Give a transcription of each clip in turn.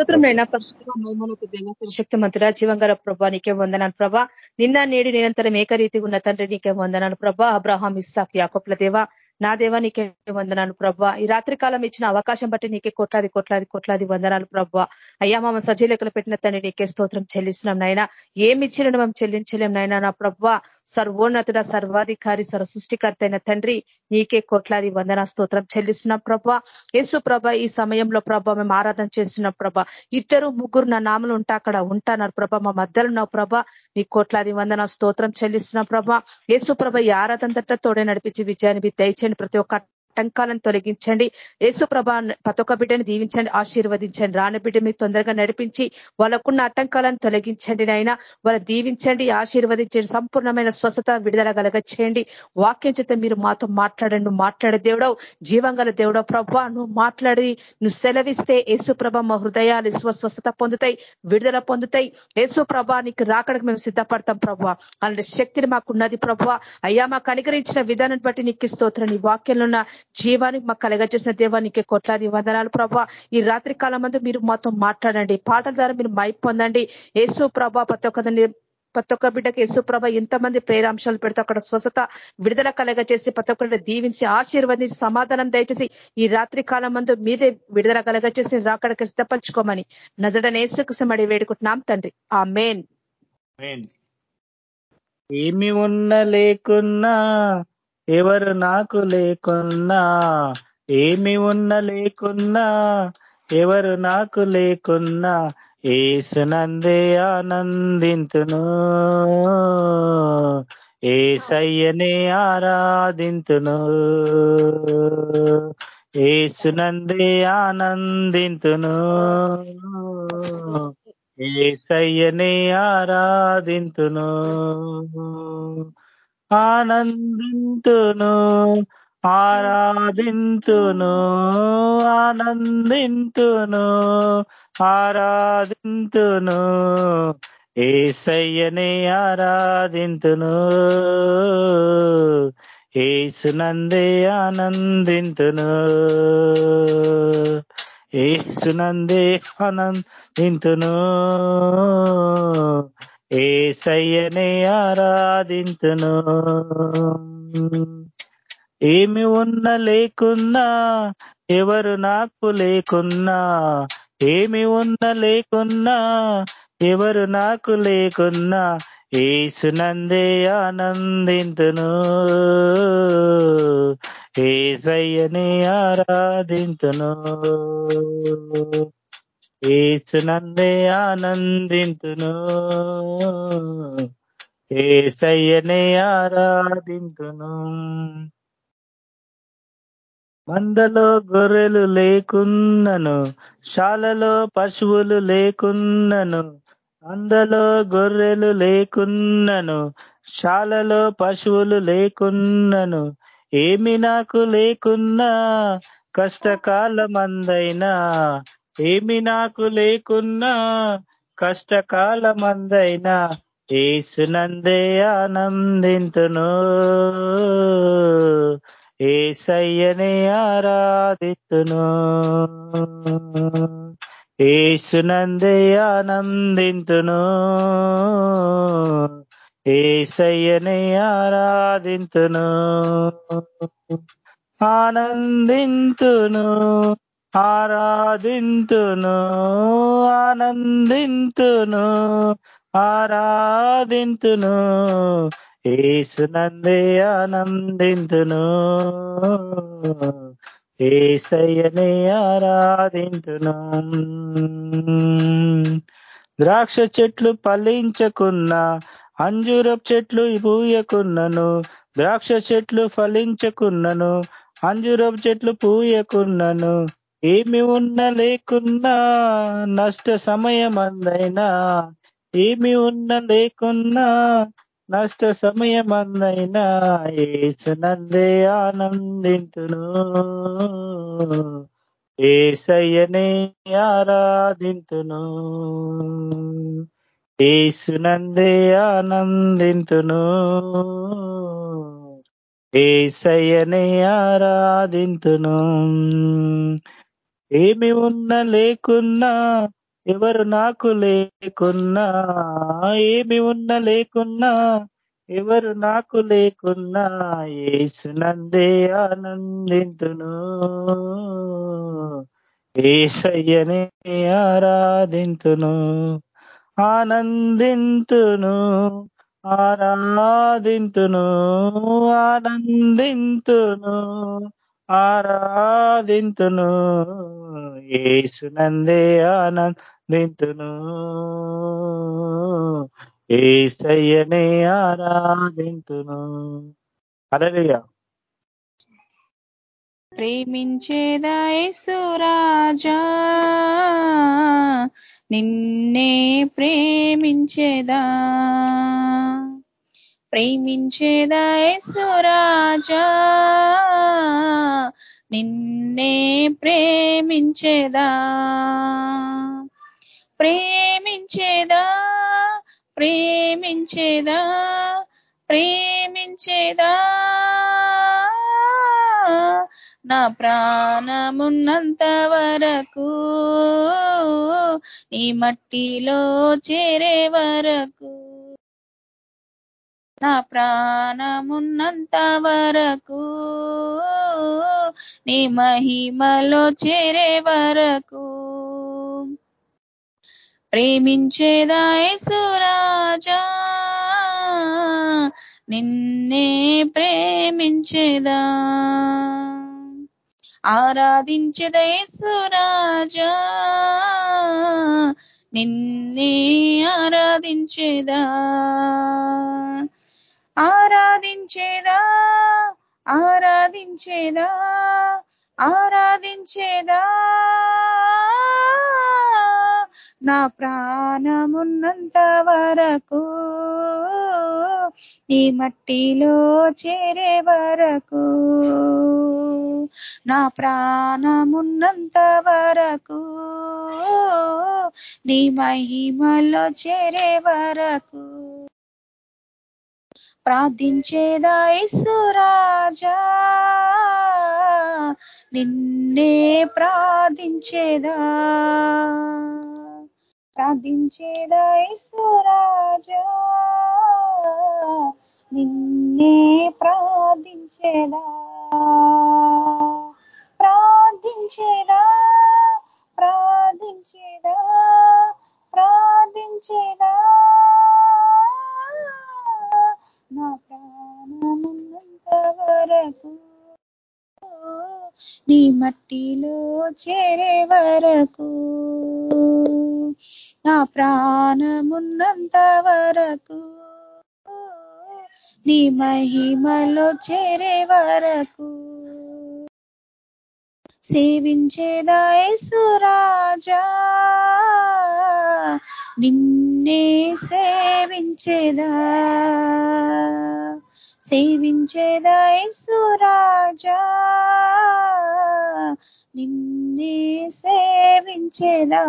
స్తోత్రం దేవ శక్తి మంత్రుల జీవంగల ప్రభా నీకే వందనాలు ప్రభా. నిన్న నేడు నిరంతరం ఏకరీతి ఉన్న తండ్రి నీకే వందనాలు ప్రభా. అబ్రహాం ఇస్సాక్ యాకొప్ల దేవ. నా దేవ నీకే వందనాలు ప్రభా. ఈ రాత్రి కాలం ఇచ్చిన అవకాశం బట్టి నీకే కొట్లాది కొట్లాది కొట్లాది వందనాలు ప్రభా. అయ్యా మామ సజీలకలు పెట్టిన తండ్రి నీకే స్తోత్రం చెల్లిస్తున్నాం నాయన. ఏమి ఇచ్చిన మేము చెల్లించలేం నాయన. నా ప్రభా సర్వోన్నతుడ సర్వాధికారి సర్వ సృష్టికర్త అయిన తండ్రి నీకే కొట్లాది వందన స్తోత్రం చెల్లిస్తున్నాం ప్రభా. యేసు ప్రభ ఈ సమయంలో ప్రభ మేము ఆరాధన చేస్తున్నాం ప్రభ. ఇద్దరు ముగ్గురు నా నామలు ఉంటా అక్కడ ఉంటాన్నారు ప్రభ. మా మధ్యలో ఉన్నావు ప్రభ. నీ కోట్లాది వందన స్తోత్రం చెల్లిస్తున్నాం ప్రభ. యేసు ప్రభ ఈ ఆరాధన తోడే నడిపించి విజయాన్ని దయచేయండి ప్రతి ఒక్క ఆటంకాలను తొలగించండి. యేసు ప్రభా పతొక బిడ్డని దీవించండి ఆశీర్వదించండి. రాని బిడ్డ మీరు తొందరగా నడిపించి వాళ్ళకున్న ఆటంకాలను తొలగించండి నాయన. వాళ్ళ దీవించండి ఆశీర్వదించండి. సంపూర్ణమైన స్వస్థత విడుదల కలగచ్చేయండి వాక్యం చేత మీరు మాతో మాట్లాడండి. మాట్లాడే దేవుడవు జీవంగల దేవుడవు ప్రభా. నువ్వు మాట్లాడి నువ్వు సెలవిస్తే యేసు ప్రభ మా హృదయాలు స్వస్వస్థత పొందుతాయి విడుదల పొందుతాయి. యేసు ప్రభా నీకు రాకడానికి మేము సిద్ధపడతాం ప్రభా. అలాంటి శక్తిని మాకున్నది ప్రభా. అయ్యా మాకు అనుగ్రహించిన విధానం బట్టి నీకు స్తోత్రం. నీ వాక్యంలో జీవానికి మాకు కలగజేసిన దేవానికి కొట్లాది వందనాలు ప్రభా. ఈ రాత్రి కాలం మీరు మాతో మాట్లాడండి. పాటల ద్వారా మీరు మై పొందండి. యేసు ప్రభా ప్రతి ఒక్కరిని ప్రతి ఒక్క బిడ్డకి యేసుప్రభ ఎంతమంది ప్రేరాంశాలు పెడితే అక్కడ స్వస్థత విడుదల కలగ చేసి ప్రతి ఒక్కరిని దీవించి ఆశీర్వదించి సమాధానం దయచేసి ఈ రాత్రి కాలం మందు మీదే విడుదల కలగ చేసి రాకడకి సిద్ధపరచుకోమని నజడ నేసుకుసమడి వేడుకుంటున్నాం తండ్రి. ఆ మెయిన్ ఏమి ఉన్న లేకున్నా ఎవరు నాకు లేకున్నా ఏమి ఉన్న లేకున్నా ఎవరు నాకు లేకున్నా ఏసునందే ఆనందింతును. ఏసయ్యనే ఆరాధింతును. ఏసునందే ఆనందింతును. ఏసయ్యనే ఆరాధింతును. ఆనందింతును ఆరాధింతును ఆనందింతును ఆరాధింతును. ఏసయ్యనే ఆరాధింతును ఏసునందే ఆనందింతును. ఏసునందే ఆనందింతును. ఏసయ్యనే ఆరాధింతును. ఏమి ఉన్న లేకున్నా ఎవరు నాకు లేకున్నా ఏమి ఉన్న లేకున్నా ఎవరు నాకు లేకున్నా ఏసునందే ఆనందింతును. ఏసయ్యని ఆరాధింతును. ఏసునందే ఆనందింతును. ఏసయ్యనే ఆరాధింతును. మందలో గొర్రెలు లేకున్నను శాలలో పశువులు లేకున్నను అందలో గొర్రెలు లేకున్నను శాలలో పశువులు లేకున్నను. ఏమి నాకు లేకున్నా కష్టకాలమందైనా ఏమి నాకు లేకున్నా కష్టకాలమందైనా ఏసునందే ఆనందింతును. ఏసయ్యనే ఆరాధితును ఏసునందే ఆనందింతును. ఏసయ్యనే ఆరాధింతును. ఆనందింతును. ఆరాధింతును ఆనందింతును ఆరాధింతును ఏసునందే ఆనందింతును ఏసయ్యనే ఆరాధింతును. ద్రాక్ష చెట్లు ఫలించకున్నా అంజూరపు చెట్లు పూయకున్నను ద్రాక్ష చెట్లు ఫలించకున్నను అంజూరపు చెట్లు పూయకున్నను ఏమి ఉన్న లేకున్నా నష్ట సమయం అందైనా ఏమి ఉన్న లేకున్నా నష్ట సమయం అందైనా ఏసునందే ఆనందింతును. ఏసయ్యనే ఆరాధింతును. ఏసునందే ఆనందింతును. ఏసయ్యనే ఆరాధింతును. ఏమి ఉన్న లేకున్నా ఎవరు నాకు లేకున్నా ఏమి ఉన్న లేకున్నా ఎవరు నాకు లేకున్నా ఏసునందే ఆనందింతును. ఏసయ్యనే ఆరాధింతును ఆనందింతును ఆరాధింతును ఆనందింతును. ఆరాధింతును. ఏసునందే ఆనందింతును. ఏసయ్యనే ఆరాధింతును. అలలియా ప్రేమించేదాయసురాజా నిన్నే ప్రేమించేదా? ప్రేమించేదా యేసురాజా నిన్నే ప్రేమించేదా? ప్రేమించేదా? ప్రేమించేదా? ప్రేమించేదా? నా ప్రాణమున్నంత వరకు ఈ మట్టిలో చేరే వరకు నా ప్రాణమున్నంత వరకు నీ మహిమలో చేరే వరకు. ప్రేమించేదాయసురాజా నిన్నే ప్రేమించేదా. ఆరాధించేదయసురాజా నిన్నే ఆరాధించేదా. ఆరాధించేదా? ఆరాధించేదా? ఆరాధించేదా? నా ప్రాణమున్నంత వరకు నీ మట్టిలో చేరే వరకు నా ప్రాణమున్నంత వరకు నీ మహిమలో చేరే వరకు. ప్రార్థించేదా ఇసురాజా నిన్నే ప్రార్థించేదా? ప్రార్థించేదా ఇసురాజా నిన్నే ప్రార్థించేదా? ప్రార్థించేదా? ప్రార్థించేదా? ప్రార్థించేదా? నీ మట్టిలో చేరే వరకు నా ప్రాణమున్నంత వరకు నీ మహిమలో చేరే వరకు. సేవించేదాయసురాజా నిన్నే సేవించేదా. సేవించేదా సురాజా నిన్నే సేవించేదా?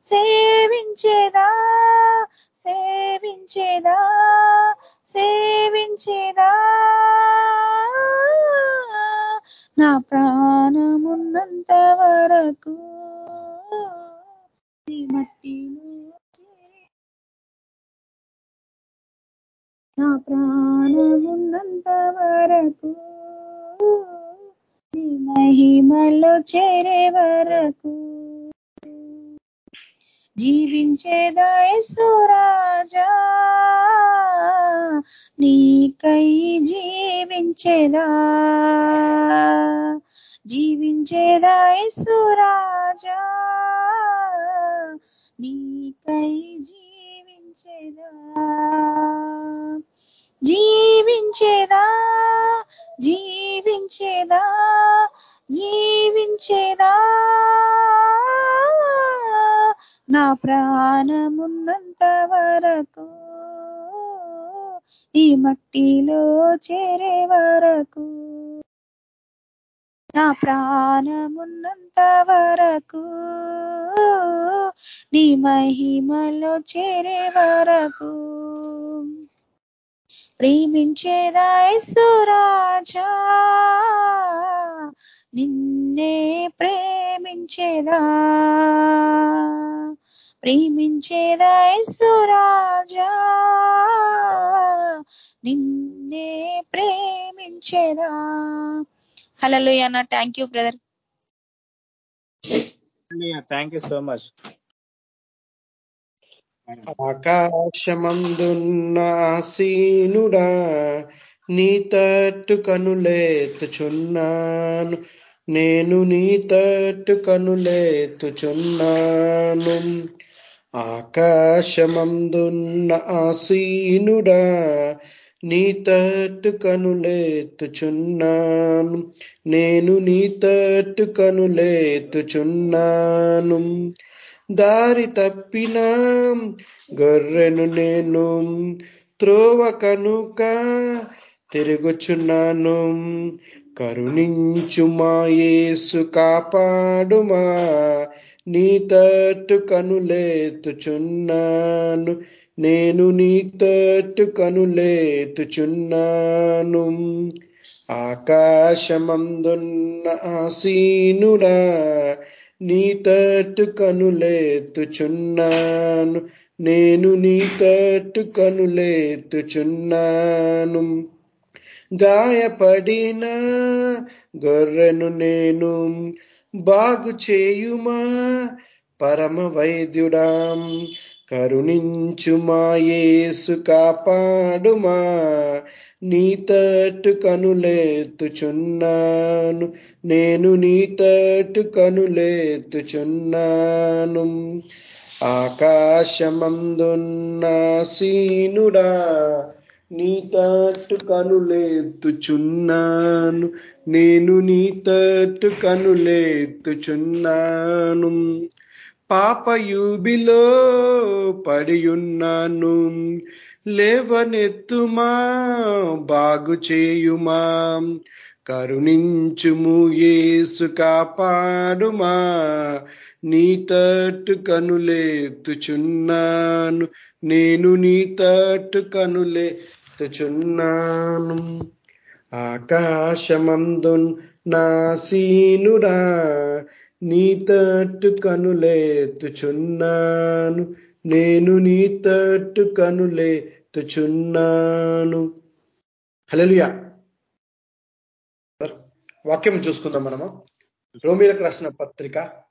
సేవించేదా? సేవించేదా? సేవించేదా? నా ప్రాణమున్నంత వరకు నీ మట్టిలో చేరి నా ప్రాణమున్నంత వరకు నీ మహిమలో చేరే వరకు. జీవించేదా యేసురాజా నీకై జీవించేదా. జీవించేదా ప్రాణమున్నంత వరకు ఈ మట్టిలో చేరే వరకు నా ప్రాణమున్నంత వరకు నీ మహిమలో చేరే వరకు. ప్రేమించేదాయసురాజా నిన్నే ప్రేమించేదా? హలో అన్న thank you brother thank you so much ఆకాశమందున్న ఆసీనుడా నీ తట్టు కనులేతుచున్నాను. నేను నీ తట్టు కనులేతుచున్నాను. ఆకాశమందున్న ఆసీనుడా నీ తట్టు కనులేతుచున్నాను. నేను నీ తట్టు కనులేతుచున్నాను. దారి తప్పిన గొర్రెను నేను త్రోవ కనుక తిరుగుచున్నాను. కరుణించు మాయేసు కాపాడుమా. నీ తట్టు కనులేతుచున్నాను. నేను నీ తట్టు కనులేతుచున్నాను. ఆకాశమందున్న ఆసీనుడా నీ తట్టు కనులేతుచున్నాను. నేను నీ తట్టు కనులేతుచున్నాను. గాయపడిన గొర్రెను నేను బాగు చేయుమా? పరమ వైద్యుడాం కరుణించుమా యేసు కాపాడుమా నీ తట్టు కనులేతుచున్నాను నేను నీ తట్టు కనులేతుచున్నాను ఆకాశమందున్న సీనుడా నీ తట్టు కనులేతుచున్నాను నేను నీ తట్టు కనులేతుచున్నాను పాపయూబిలో పడియున్నాను. లేవనెత్తుమా బాగు చేయుమా కరుణించుము ఏసు కాపాడుమా. నీ తట్టు కనులేతుచున్నాను నేను నీ తట్టు కనులేతుచున్నాను ఆకాశమందు నా సీనుడా నీ తట్టు కనులేతుచున్నాను. నేను నీ తట్టు కనులేతుచున్నాను. హలలుయా వాక్యం చూసుకుందాం మనము. రోమిలకు రాసిన పత్రిక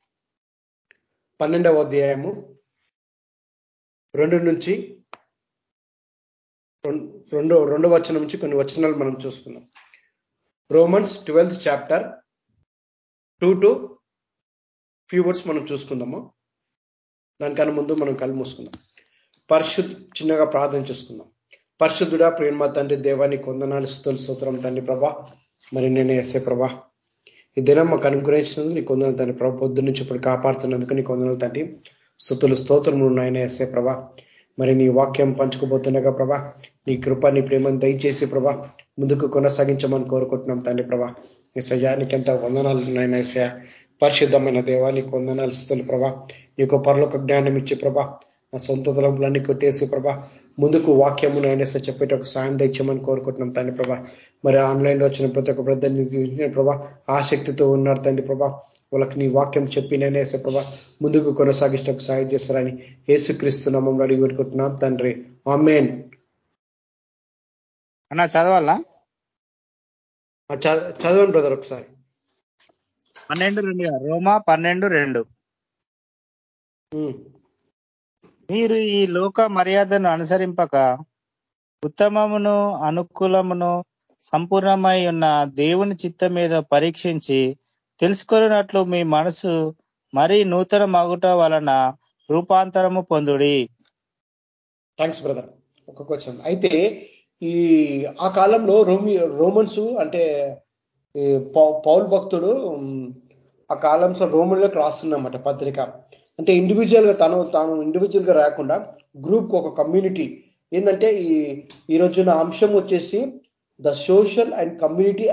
పన్నెండవ అధ్యాయము రెండు నుంచి రెండో రెండో వచనం నుంచి కొన్ని వచనాలు మనం చూసుకుందాం. Romans twelfth chapter two to few words మనం చూసుకుందాము? దానికన్నా ముందు మనం కళ్ళు మూసుకుందాం. పరిశుద్ధ చిన్నగా ప్రార్థన చేసుకుందాం. పరిశుద్ధుడా ప్రేమ తండ్రి దేవాన్ని కొందనాలు స్థుతులు స్తోత్రం తండ్రి ప్రభా. మరి నేను ఎస్ఏ ప్రభా. ఈ దినం మాకు అనుగ్రహించినందుకు నీ కొందనాలు తండ్రి ప్రభా. పొద్దు నుంచి ఇప్పుడు కాపాడుతున్నందుకు నీ కొందనాలు తండ్రి. స్థుతులు స్తోత్రములు నాయన ఎస్ఏ ప్రభా. మరి నీ వాక్యం పంచుకోబోతుండగా ప్రభా నీ కృప నీ ప్రేమను దయచేసి ప్రభా ముందుకు కొనసాగించమని కోరుకుంటున్నాం తండ్రి ప్రభా. ఈ సయానికి ఎంత వందనాలు నాయన ఎస్ఐ పరిశుద్ధమైన దేవా నీకు వందనాలు స్థుతులు ప్రభా. నీకు పరలోక జ్ఞానం ఇచ్చి ప్రభా. నా సొంత తలంపులన్నీ కొట్టేసి ప్రభా. ముందుకు వాక్యము నైనా చెప్పేట ఒక సాయం తెచ్చమని కోరుకుంటున్నాం తండ్రి ప్రభా. మరి ఆన్లైన్లో వచ్చిన ప్రతి ఒక్క ప్రజల్ని ప్రభా ఆసక్తితో ఉన్నారు తండ్రి ప్రభా. వాళ్ళకి నీ వాక్యం చెప్పి నేనేసే ప్రభా ముందుకు కొనసాగించడానికి సాయం చేస్తారని ఏసుక్రీస్తు నామంలో అడిగి పెట్టుకుంటున్నాం తండ్రి. ఆమెన్ అన్నా చదవాలా? చదవండి బ్రదర్ ఒకసారి. పన్నెండు రెండు రోమా పన్నెండు రెండు. మీరు ఈ లోక మర్యాదను అనుసరింపక ఉత్తమమును అనుకూలమును సంపూర్ణమై ఉన్న దేవుని చిత్తం మీద పరీక్షించి తెలుసుకున్నట్లు మీ మనసు మరీ నూతన మగుట వలన రూపాంతరము పొందుడి. థ్యాంక్స్ బ్రదర్ ఒక క్వశ్చన్ అయితే ఈ ఆ కాలంలో రోమి రోమన్స్ అంటే పౌల్ భక్తుడు ఆ కాలంలో రోమన్లోకి రాస్తున్నమాట పత్రిక. అంటే ఇండివిజువల్గా తను తాను ఇండివిజువల్గా రాకుండా గ్రూప్ ఒక కమ్యూనిటీ ఏంటంటే ఈ ఈ రోజున అంశం వచ్చేసి the social and community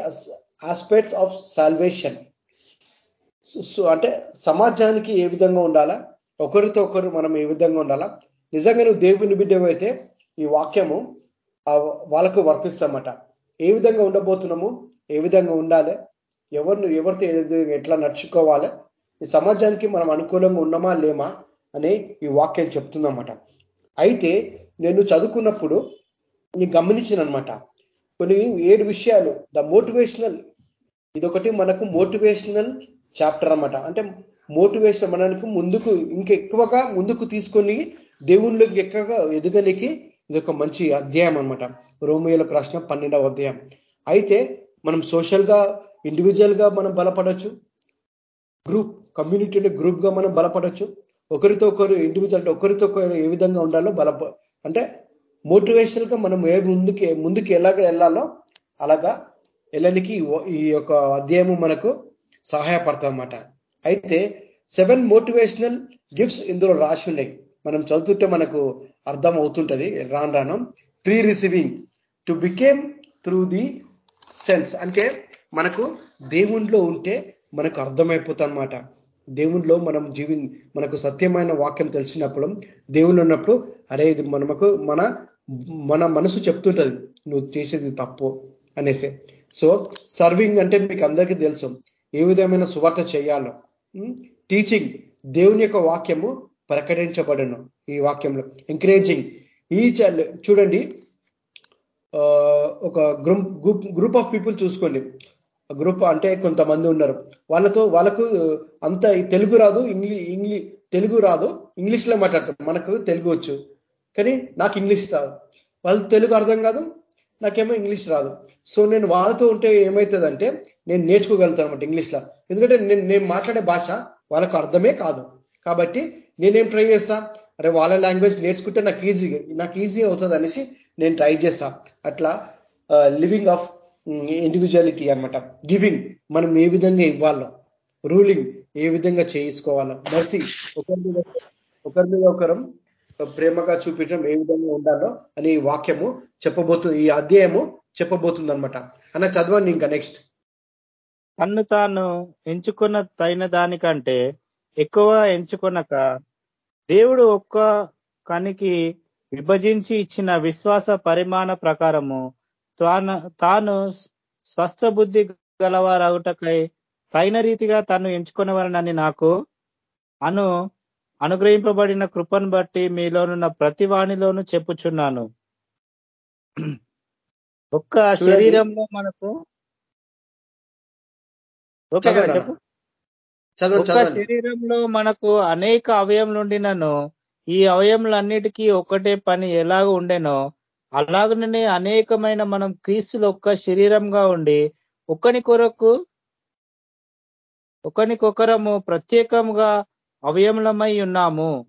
aspects of salvation so అంటే సమాజానికి ఏ విధంగా ఉండాలా? ఒకరితో ఒకరు మనం ఏ విధంగా ఉండాలా? నిజంగా నువ్వు దేవుని బిడ్డవైతే ఈ వాక్యము వాళ్ళకు వర్తిస్తామట. ఏ విధంగా ఉండబోతున్నాము? ఏ విధంగా ఉండాలి? ఎవరిని ఎవరితో ఏది- ఎట్లా నడుచుకోవాలి? ఈ సమాజానికి మనం అనుకూలంగా ఉన్నామా లేమా అని ఈ వాక్యం చెప్తుందన్నమాట. అయితే నేను చదువుకున్నప్పుడు నేను గమనించిన అనమాట కొన్ని ఏడు విషయాలు. The motivational. ఇదొకటి మనకు మోటివేషనల్ చాప్టర్ అన్నమాట. అంటే మోటివేషన్ మనకు ముందుకు ఇంకా ఎక్కువగా ముందుకు తీసుకొని దేవుళ్ళకి ఎక్కువగా ఎదగనికి ఇది ఒక మంచి అధ్యాయం అనమాట రోమియోలకు రాసిన పన్నెండవ అధ్యాయం. అయితే మనం సోషల్గా ఇండివిజువల్గా మనం బలపడవచ్చు గ్రూప్ కమ్యూనిటీ అంటే గ్రూప్గా మనం బలపడవచ్చు ఒకరితో ఒకరు ఇండివిజువల్ అంటే ఒకరితో ఒకరు ఏ విధంగా ఉండాలో బలప అంటే మోటివేషనల్గా మనం ఏ ముందుకి ముందుకు ఎలాగ వెళ్ళాలో అలాగా వెళ్ళనికి ఈ యొక్క అధ్యాయము మనకు సహాయపడతాం అయితే సెవెన్ మోటివేషనల్ గిఫ్ట్స్ ఇందులో రాసి ఉన్నాయి. మనం చదువుతుంటే మనకు అర్థం అవుతుంటది రాను రాను. Pre receiving to became through the sense అంటే మనకు దేవుణ్ణిలో ఉంటే మనకు అర్థమైపోతుందన్నమాట దేవుణ్ణిలో మనం జీవి మనకు సత్యమైన వాక్యం తెలిసినప్పుడు దేవుళ్ళు ఉన్నప్పుడు అరే ఇది మనకు మన మన మనసు చెప్తుంటది. నువ్వు చేసేది తప్పు అనేసి. సో సర్వింగ్ అంటే మీకు అందరికీ తెలుసు. ఏ విధమైన సువార్త చేయాలో. టీచింగ్ దేవుని యొక్క వాక్యము ప్రకటించబడను ఈ వాక్యంలో. ఎంకరేజింగ్ ఈ చ- చూడండి ఒక group group group of people చూసుకోండి. గ్రూప్ అంటే కొంతమంది ఉన్నారు. వాళ్ళతో వాళ్ళకు అంత తెలుగు రాదు ఇంగ్లీ ఇంగ్లీ తెలుగు రాదు ఇంగ్లీష్లో మాట్లాడతారు. మనకు తెలుగు వచ్చు. కానీ నాకు ఇంగ్లీష్ రాదు. వాళ్ళు తెలుగు అర్థం కాదు నాకేమో ఇంగ్లీష్ రాదు. సో నేను వాళ్ళతో ఉంటే ఏమవుతుందంటే నేను నేర్చుకోగలుగుతాను అనమాట ఇంగ్లీష్లో. ఎందుకంటే నేను నేను మాట్లాడే భాష వాళ్ళకు అర్థమే కాదు. కాబట్టి నేనేం ట్రై చేస్తా? అరే వాళ్ళ లాంగ్వేజ్ నేర్చుకుంటే నాకు ఈజీ నాకు ఈజీ అవుతుంది అనేసి నేను ట్రై చేస్తా. అట్లా లివింగ్ ఆఫ్ ఇండివిజువాలిటీ అన్నమాట. గివింగ్ మనం ఏ విధంగా ఇవ్వాలో రూలింగ్ ఏ విధంగా చేసుకోవాలో. మర్సి ఒకరి మీద ఒకరి మీద ఒకరం ప్రేమగా చూపించడం ఏ విధంగా ఉండాలో అనే వాక్యము చెప్పబోతుంది ఈ అధ్యాయము చెప్పబోతుంది అనమాట అన్న చదవండి ఇంకా నెక్స్ట్ తన్ను తాను ఎంచుకున్న తైన దానికంటే ఎక్కువ ఎంచుకొనక దేవుడు ఒక్క కనికి విభజించి ఇచ్చిన విశ్వాస పరిమాణ ప్రకారము తాను తాను స్వస్థ బుద్ధి గలవారగుటకై తైన రీతిగా తను ఎంచుకునేవారనని నాకు అను అనుగ్రహింపబడిన కృపను బట్టి మీలోనున్న ప్రతి వాణిలోను చెప్పుచున్నాను. ఒక్క. శరీరంలో మనకు ఒక్క శరీరంలో మనకు అనేక అవయములుండినను ఈ అవయములన్నిటికీ ఒకటే పని ఎలాగ ఉండెనో అలాగనే అనేకమైన మనం క్రీస్తులు ఒక్క శరీరంగా ఉండి ఒకని కొరకు ఒకనికొకరము ప్రత్యేకముగా అవయములమై ఉన్నాము.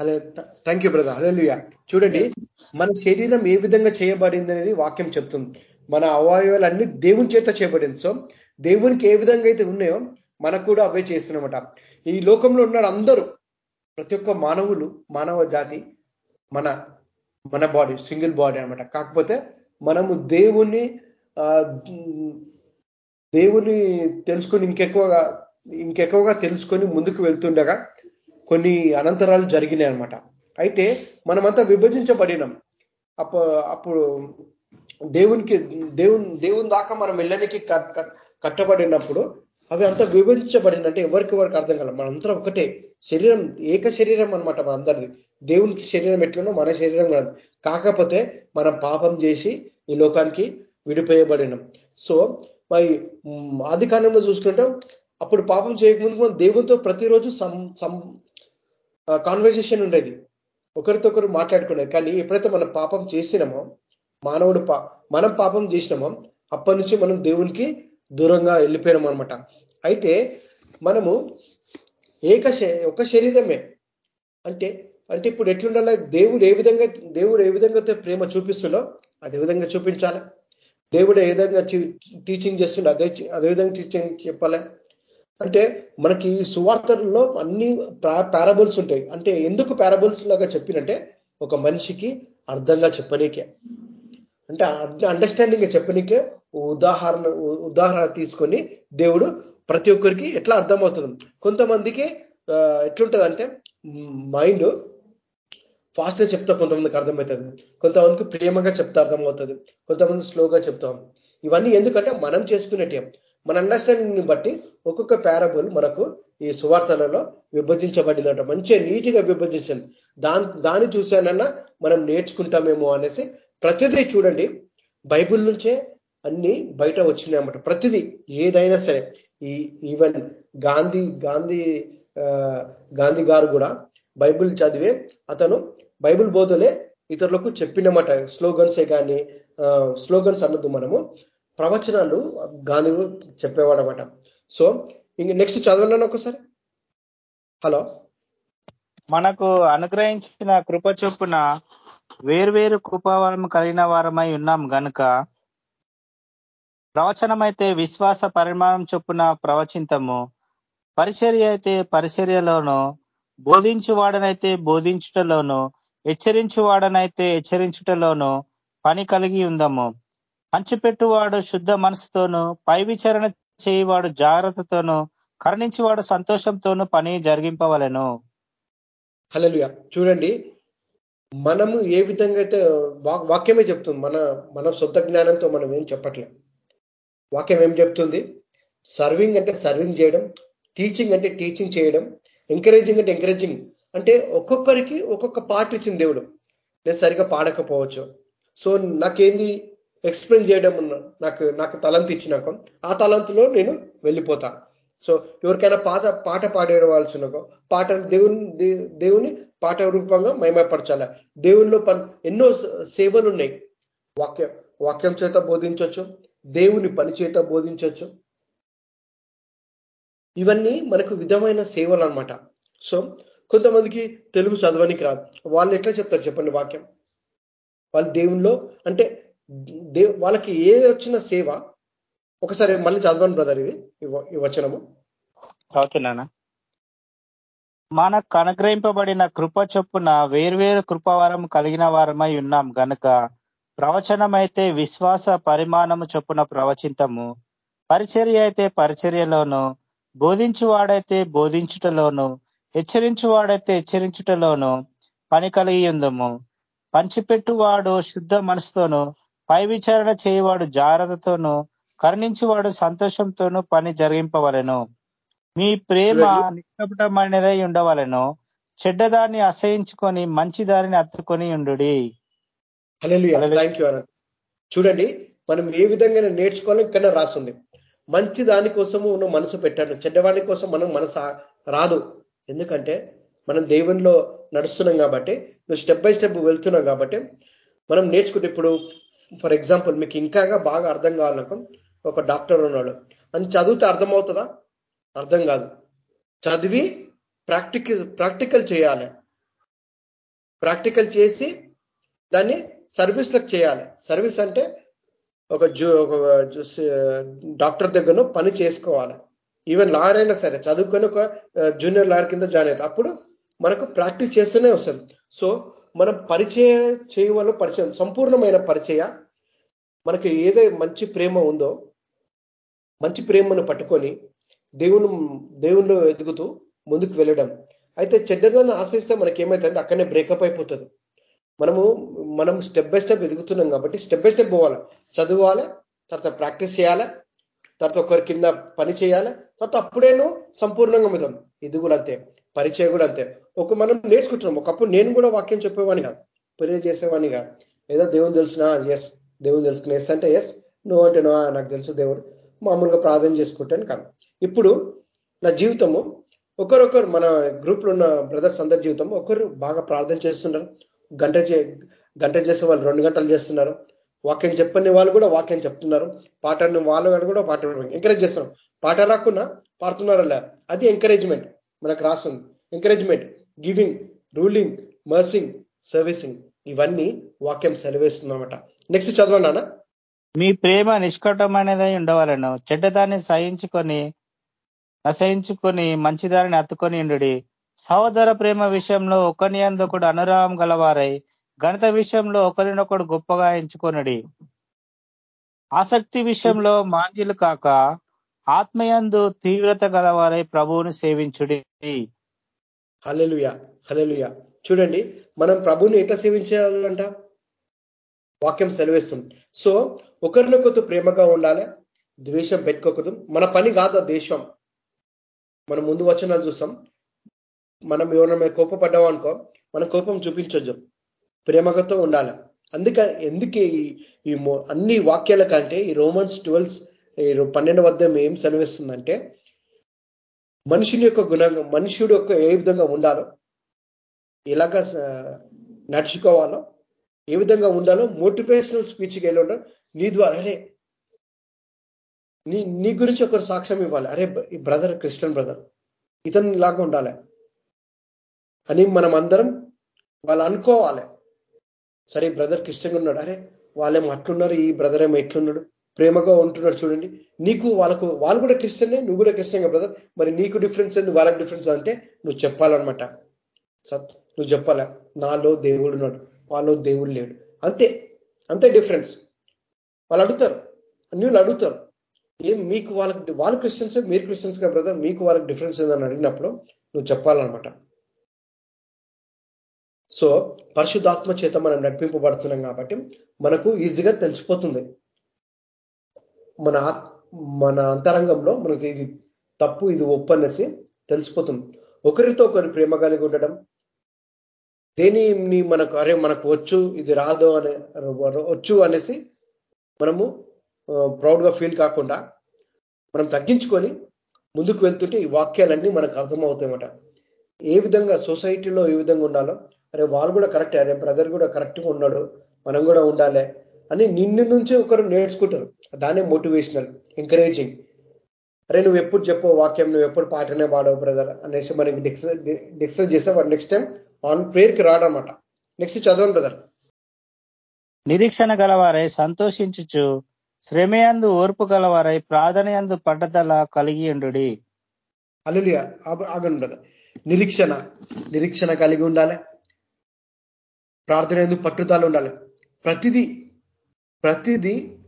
అదే థ్యాంక్ యూ బ్రదర్ హలే చూడండి మన శరీరం ఏ విధంగా చేయబడింది అనేది వాక్యం చెప్తుంది. మన అవయవాలన్నీ దేవుని చేత చేయబడింది. సో దేవునికి ఏ విధంగా అయితే ఉన్నాయో మనకు కూడా అవే చేస్తున్నమాట. ఈ లోకంలో ఉన్నారు అందరూ ప్రతి ఒక్క మానవులు మానవ జాతి మన మన బాడీ సింగిల్ బాడీ అనమాట కాకపోతే మనము దేవుని దేవుని తెలుసుకొని ఇంకెక్కువగా ఇంకెక్కువగా తెలుసుకొని ముందుకు వెళ్తుండగా కొన్ని అనంతరాలు జరిగినాయి అనమాట అయితే మనమంతా విభజించబడినాం. అప్ప అప్పుడు దేవునికి దేవుని దేవుని దాకా మనం వెళ్ళడానికి కట్- కట్టబడినప్పుడు అవి అంతా విభజించబడిన అంటే ఎవరికి ఎవరికి అర్థం కాదు మనందరం ఒకటే. శరీరం ఏక శరీరం అనమాట మన అందరిది. దేవునికి శరీరం ఎట్లనో మన శరీరం కాదు. కాకపోతే మనం పాపం చేసి ఈ లోకానికి విడిపోయబడినాం. సో మరి ఆది కాలంలో చూసుకుంటే అప్పుడు పాపం చేయకముందు మనం దేవునితో ప్రతిరోజు సం సం కాన్వర్సేషన్ ఉండేది. ఒకరితో ఒకరు మాట్లాడుకునేది. కానీ ఎప్పుడైతే మనం పాపం చేసినామో మానవుడు మనం పాపం చేసినామో అప్పటి నుంచి మనం దేవునికి దూరంగా వెళ్ళిపోయాం అనమాట అయితే మనము ఏక శ- ఒక శరీరమే. అంటే అంటే ఇప్పుడు ఎట్లుండాల? దేవుడు ఏ విధంగా దేవుడు ఏ విధంగా అయితే ప్రేమ చూపిస్తుండో అదే విధంగా చూపించాలి. దేవుడు ఏ విధంగా టీచింగ్ చేస్తుండో అదే అదే విధంగా టీచింగ్ చెప్పాలి. అంటే మనకి సువార్తల్లో అన్ని పారబుల్స్ ఉంటాయి. అంటే ఎందుకు పారబుల్స్ లాగా చెప్పినంటే ఒక మనిషికి అర్థంగా చెప్పనీకే. అంటే అండర్స్టాండింగ్ చెప్పనీకే ఉదాహరణ ఉదాహరణ తీసుకొని దేవుడు ప్రతి ఒక్కరికి ఎట్లా అర్థమవుతుంది? కొంతమందికి ఎట్లుంటుంది ఎట్లుంటది అంటే మైండ్ ఫాస్ట్గా చెప్తా కొంతమందికి అర్థమవుతుంది. కొంతమందికి ప్రేమగా చెప్తా అర్థమవుతుంది. కొంతమంది స్లోగా చెప్తాం. ఇవన్నీ ఎందుకంటే మనం చేసుకునేటి మన అండర్స్టాండింగ్ని బట్టి ఒక్కొక్క ప్యారబుల్ మనకు ఈ సువార్తలలో విభజించబడిందంట. మంచిగా నీటిగా విభజించింది. దాని దాన్ని చూసానన్నా మనం నేర్చుకుంటామేమో అనేసి ప్రతిదీ చూడండి. బైబిల్ నుంచే అన్ని బయట వచ్చినాయి అనమాట ప్రతిదీ ఏదైనా సరే. ఈ ఈవెన్ గాంధీ గాంధీ గాంధీ గారు కూడా బైబిల్ చదివే అతను బైబిల్ బోధలే ఇతరులకు చెప్పినమాట. స్లోగన్సే కానీ స్లోగన్స్ అన్నది మనము ప్రవచనాలు గాంధీ చెప్పేవాడు అనమాట సో ఇంక నెక్స్ట్ చదవండి ఒకసారి హలో? మనకు అనుగ్రహించిన కృప చొప్పున వేర్వేరు కృపావరం కలిగిన వారమై ఉన్నాం గనుక ప్రవచనమైతే విశ్వాస పరిమాణం చొప్పున ప్రవచింతము. పరిచర్య అయితే పరిచర్యలోను బోధించువాడనైతే బోధించుటలోను హెచ్చరించువాడనైతే హెచ్చరించుటలోను పని కలిగి ఉందము. పంచిపెట్టువాడు శుద్ధ మనసుతోను పై విచారణ చేయవాడు జాగ్రత్తతోను కరుణించేవాడు సంతోషంతోను పని జరిగింపవలను. హలో చూడండి మనము ఏ విధంగా అయితే వాక్యమే చెప్తుంది మన మన సొంత జ్ఞానంతో మనం ఏం చెప్పట్లేదు వాక్యం ఏం చెప్తుంది? సర్వింగ్ అంటే సర్వింగ్ చేయడం టీచింగ్ అంటే టీచింగ్ చేయడం ఎంకరేజింగ్ అంటే ఎంకరేజింగ్ అంటే ఒక్కొక్కరికి ఒక్కొక్క పార్ట్ ఇచ్చింది దేవుడు. నేను సరిగా పాడకపోవచ్చు. సో నాకేంది? ఎక్స్ప్లెయిన్ చేయడం నాకు నాకు తలంత్ ఇచ్చినాక ఆ తలంతులో నేను వెళ్ళిపోతా. సో ఎవరికైనా పాట పాట పాడేవాల్సినకో పాటలు దేవుని దేవుని పాట రూపంగా మహిమపరచాలి. దేవునిలో పని ఎన్నో సేవలు ఉన్నాయి. వాక్యం వాక్యం చేత బోధించవచ్చు. దేవుని పని చేత బోధించవచ్చు. ఇవన్నీ మనకు విధమైన సేవలు అనమాట సో కొంతమందికి తెలుగు చదవనికి రాదు. వాళ్ళు ఎట్లా చెప్తారు చెప్పండి వాక్యం? వాళ్ళు దేవునిలో అంటే దే వాళ్ళకి ఏది వచ్చిన సేవ. ఒకసారి మళ్ళీ చదవండి బ్రదర్ ఇది ఈ వచనము. ఓకే మనకు అనుగ్రహింపబడిన కృప చొప్పున వేర్వేరు కృపావరం కలిగిన వారమై ఉన్నాం గనుక ప్రవచనమైతే విశ్వాస పరిమాణము చొప్పున ప్రవచింతము. పరిచర్య అయితే పరిచర్యలోను బోధించువాడైతే బోధించుటలోను హెచ్చరించువాడైతే హెచ్చరించుటలోను పని కలిగి ఉందము పంచిపెట్టువాడు శుద్ధ మనసుతోను పై విచారణ చేయవాడు జాగ్రత్తతోనూ కరుణించువాడు సంతోషంతోనూ పని జరిగింపవలను. మీ ప్రేమ నిష్కపటమైనదై ఉండవలను. చెడ్డదాన్ని అసహించుకొని మంచి దారిని అత్తుకొని ఉండు చూడండి మనం ఏ విధంగా నేర్చుకోవాలి ఇక్కడ రాస్తుంది మంచి దాని కోసము నువ్వు మనసు పెట్టాను. చెడ్డవాడి కోసం మనం మనసు రాదు. ఎందుకంటే మనం దేవునిలో నడుస్తున్నాం కాబట్టి నువ్వు స్టెప్ బై స్టెప్ వెళ్తున్నాం కాబట్టి మనం నేర్చుకుంటే ఇప్పుడు ఫర్ ఎగ్జాంపుల్ మీకు ఇంకాగా బాగా అర్థం కావాలనుకో ఒక డాక్టర్ ఉన్నాడు. అని చదివితే అర్థమవుతుందా? అర్థం కాదు. చదివి ప్రాక్టికల్ ప్రాక్టికల్ చేయాలి. ప్రాక్టికల్ చేసి దాన్ని సర్వీస్లకు చేయాలి. సర్వీస్ అంటే ఒక జూ ఒక డాక్టర్ దగ్గర పని చేసుకోవాలి. ఈవెన్ లాయర్ అయినా సరే చదువుకొని ఒక జూనియర్ లాయర్ కింద జాయిన్ అవుతుంది అప్పుడు మనకు ప్రాక్టీస్ చేస్తూనే వస్తుంది. సో మనం పరిచయ చేయవల్ల పరిచయం సంపూర్ణమైన పరిచయ మనకి ఏదో మంచి ప్రేమ ఉందో మంచి ప్రేమను పట్టుకొని దేవుని దేవునిలో ఎదుగుతూ ముందుకు వెళ్ళడం. అయితే చెడ్డదాన్ని ఆశ్రయిస్తే మనకి ఏమైతుంది అక్కడనే బ్రేకప్ అయిపోతుంది. మనము మనం స్టెప్ బై స్టెప్ ఎదుగుతున్నాం కాబట్టి స్టెప్ బై స్టెప్ పోవాలి. చదువాలి తర్వాత ప్రాక్టీస్ చేయాలి తర్వాత ఒకరి కింద పని చేయాలి తర్వాత అప్పుడేను సంపూర్ణంగా మిదాం ఇది కూడా అంతే. పరిచయం కూడా అంతే. ఒక మనం నేర్చుకుంటున్నాం. ఒకప్పుడు నేను కూడా వాక్యం చెప్పేవాని కాదు. ప్రేర్ చేసేవాని కాదు. ఏదో దేవుని తెలిసిన? ఎస్ దేవుడు తెలుసుకుని ఎస్ అంటే ఎస్ నువ్వు అంటే నువ్వు నాకు తెలుసు దేవుడు. మామూలుగా ప్రార్థన చేసుకుంటాను కాదు. ఇప్పుడు నా జీవితము ఒకరొకరు మన గ్రూప్లో ఉన్న బ్రదర్స్ అందరి జీవితం ఒకరు బాగా ప్రార్థన చేస్తున్నారు గంట గంట చేసే వాళ్ళు రెండు గంటలు చేస్తున్నారు. వాక్యం చెప్పని వాళ్ళు కూడా వాక్యం చెప్తున్నారు. పాటని వాళ్ళు కూడా పాట ఎంకరేజ్ చేస్తున్నారు. పాట రాకుండా పాడుతున్నారలా అది ఎంకరేజ్మెంట్ మనకు రాస్తుంది. Encouragement giving ruling mercying servicing ఇవన్నీ వాక్యం సెలవేస్తుందన్నమాట. నెక్స్ట్ చదవండి మీ ప్రేమ నిష్కటమైనదై ఉండవాలను. చెడ్డదాన్ని సహించుకొని అసహించుకొని మంచిదారిని అత్తుకొని ఉండు సహోదర ప్రేమ విషయంలో ఒకని ఒకడు అనురాగం గలవారై గణిత విషయంలో ఒకరినొకడు గొప్పగా ఎంచుకొనడి. ఆసక్తి విషయంలో మాంద్యులు కాక ఆత్మయందు తీవ్రత గలవారై ప్రభువుని సేవించుడి. హలెలుయా హలెలుయా చూడండి మనం ప్రభుని ఎట్లా సేవించాలంట? వాక్యం సెలవిస్తుంది. సో ఒకరినొకరు ప్రేమగా ఉండాలి ద్వేషం పెట్టుకోకూడదు. మన పని కాదు దేశం. మనం ముందు వచ్చిన చూస్తాం. మనం ఎవరైనా మీద కోపపడ్డాం అనుకో మనం కోపం చూపించొచ్చు ప్రేమగతో ఉండాలి. అందుక ఎందుకే ఈ అన్ని వాక్యాల కంటే ఈ రోమన్స్ ట్వెల్వ్స్ పన్నెండు వద్ద ఏం సెలవిస్తుందంటే మనుషుని యొక్క గుణంగా మనుషుడు యొక్క ఏ విధంగా ఉండాలో ఎలాగ నడుచుకోవాలో ఏ విధంగా ఉండాలో మోటివేషనల్ స్పీచ్కి వెళ్ళి ఉండాలి నీ ద్వారా అరే నీ నీ గురించి ఒకరు సాక్ష్యం ఇవ్వాలి. అరే ఈ బ్రదర్ క్రిస్టియన్ బ్రదర్ ఇతను లాగా ఉండాలి. అని మనం అందరం వాళ్ళు అనుకోవాలి. సరే బ్రదర్ క్రిస్టియన్ ఉన్నాడు. అరే వాళ్ళేమో అట్లున్నారు ఈ బ్రదర్ ఏమో ఎట్లున్నాడు ప్రేమగా ఉంటున్నాడు చూడండి. నీకు వాళ్ళకు వాళ్ళు కూడా క్రిస్టియనే నువ్వు కూడా క్రిస్టియన్గా బ్రదర్. మరి నీకు డిఫరెన్స్ ఏంది వాళ్ళకి డిఫరెన్స్ అంటే నువ్వు చెప్పాలన్నమాట. సత్ నువ్వు చెప్పాలా. నాలో దేవుడు ఉన్నాడు వాళ్ళు దేవుడు లేడు. అంతే అంతే డిఫరెన్స్ వాళ్ళు అడుగుతారు అన్ని అడుగుతారు. ఏం మీకు వాళ్ళకి వాళ్ళు క్రిస్టియన్స్ మీరు క్రిస్టియన్స్గా బ్రదర్ మీకు వాళ్ళకి డిఫరెన్స్ ఏందని అడిగినప్పుడు నువ్వు చెప్పాలన్నమాట. సో పరిశుద్ధాత్మ చేత మనం నడిపింపబడుతున్నాం కాబట్టి మనకు ఈజీగా తెలిసిపోతుంది. మన మన అంతరంగంలో మనకి ఇది తప్పు ఇది ఒప్పు అనేసి తెలిసిపోతుంది. ఒకరితో ఒకరి ప్రేమ కలిగి ఉండడం దేని మనకు అరే మనకు వచ్చు ఇది రాదు అనే వచ్చు అనేసి మనము ప్రౌడ్గా ఫీల్ కాకుండా మనం తగ్గించుకొని ముందుకు వెళ్తుంటే ఈ వాక్యాలన్నీ మనకు అర్థమవుతాయన్నమాట. ఏ విధంగా సొసైటీలో ఏ విధంగా ఉండాలో అరే వాళ్ళు కూడా కరెక్ట్ అరే బ్రదర్ కూడా కరెక్ట్గా ఉన్నాడు మనం కూడా ఉండాలి అని నిన్ను నుంచే ఒకరు నేర్చుకుంటారు. దానే మోటివేషనల్ ఎంకరేజింగ్ అరే నువ్వు ఎప్పుడు చెప్పు వాక్యం నువ్వు ఎప్పుడు పాటనే పాడవు బ్రదర్ అనేసి మనకి డిస్కస్ చేస్తే వాడు నెక్స్ట్ టైం ఆన్ ప్రేయర్కి రాడనమాట నెక్స్ట్ చదవండి బ్రదర్ నిరీక్షణ గలవారై సంతోషించుచు శ్రమయందు ఓర్పు గలవారై ప్రార్థనయందు పట్టుదల కలిగి ఉండు అల్లులియా ఆగండి బ్రదర్ నిరీక్షణ నిరీక్షణ కలిగి ఉండాలి. ప్రార్థన ఎందుకు పట్టుదల ఉండాలి? ప్రతిదీ ప్రతిదీ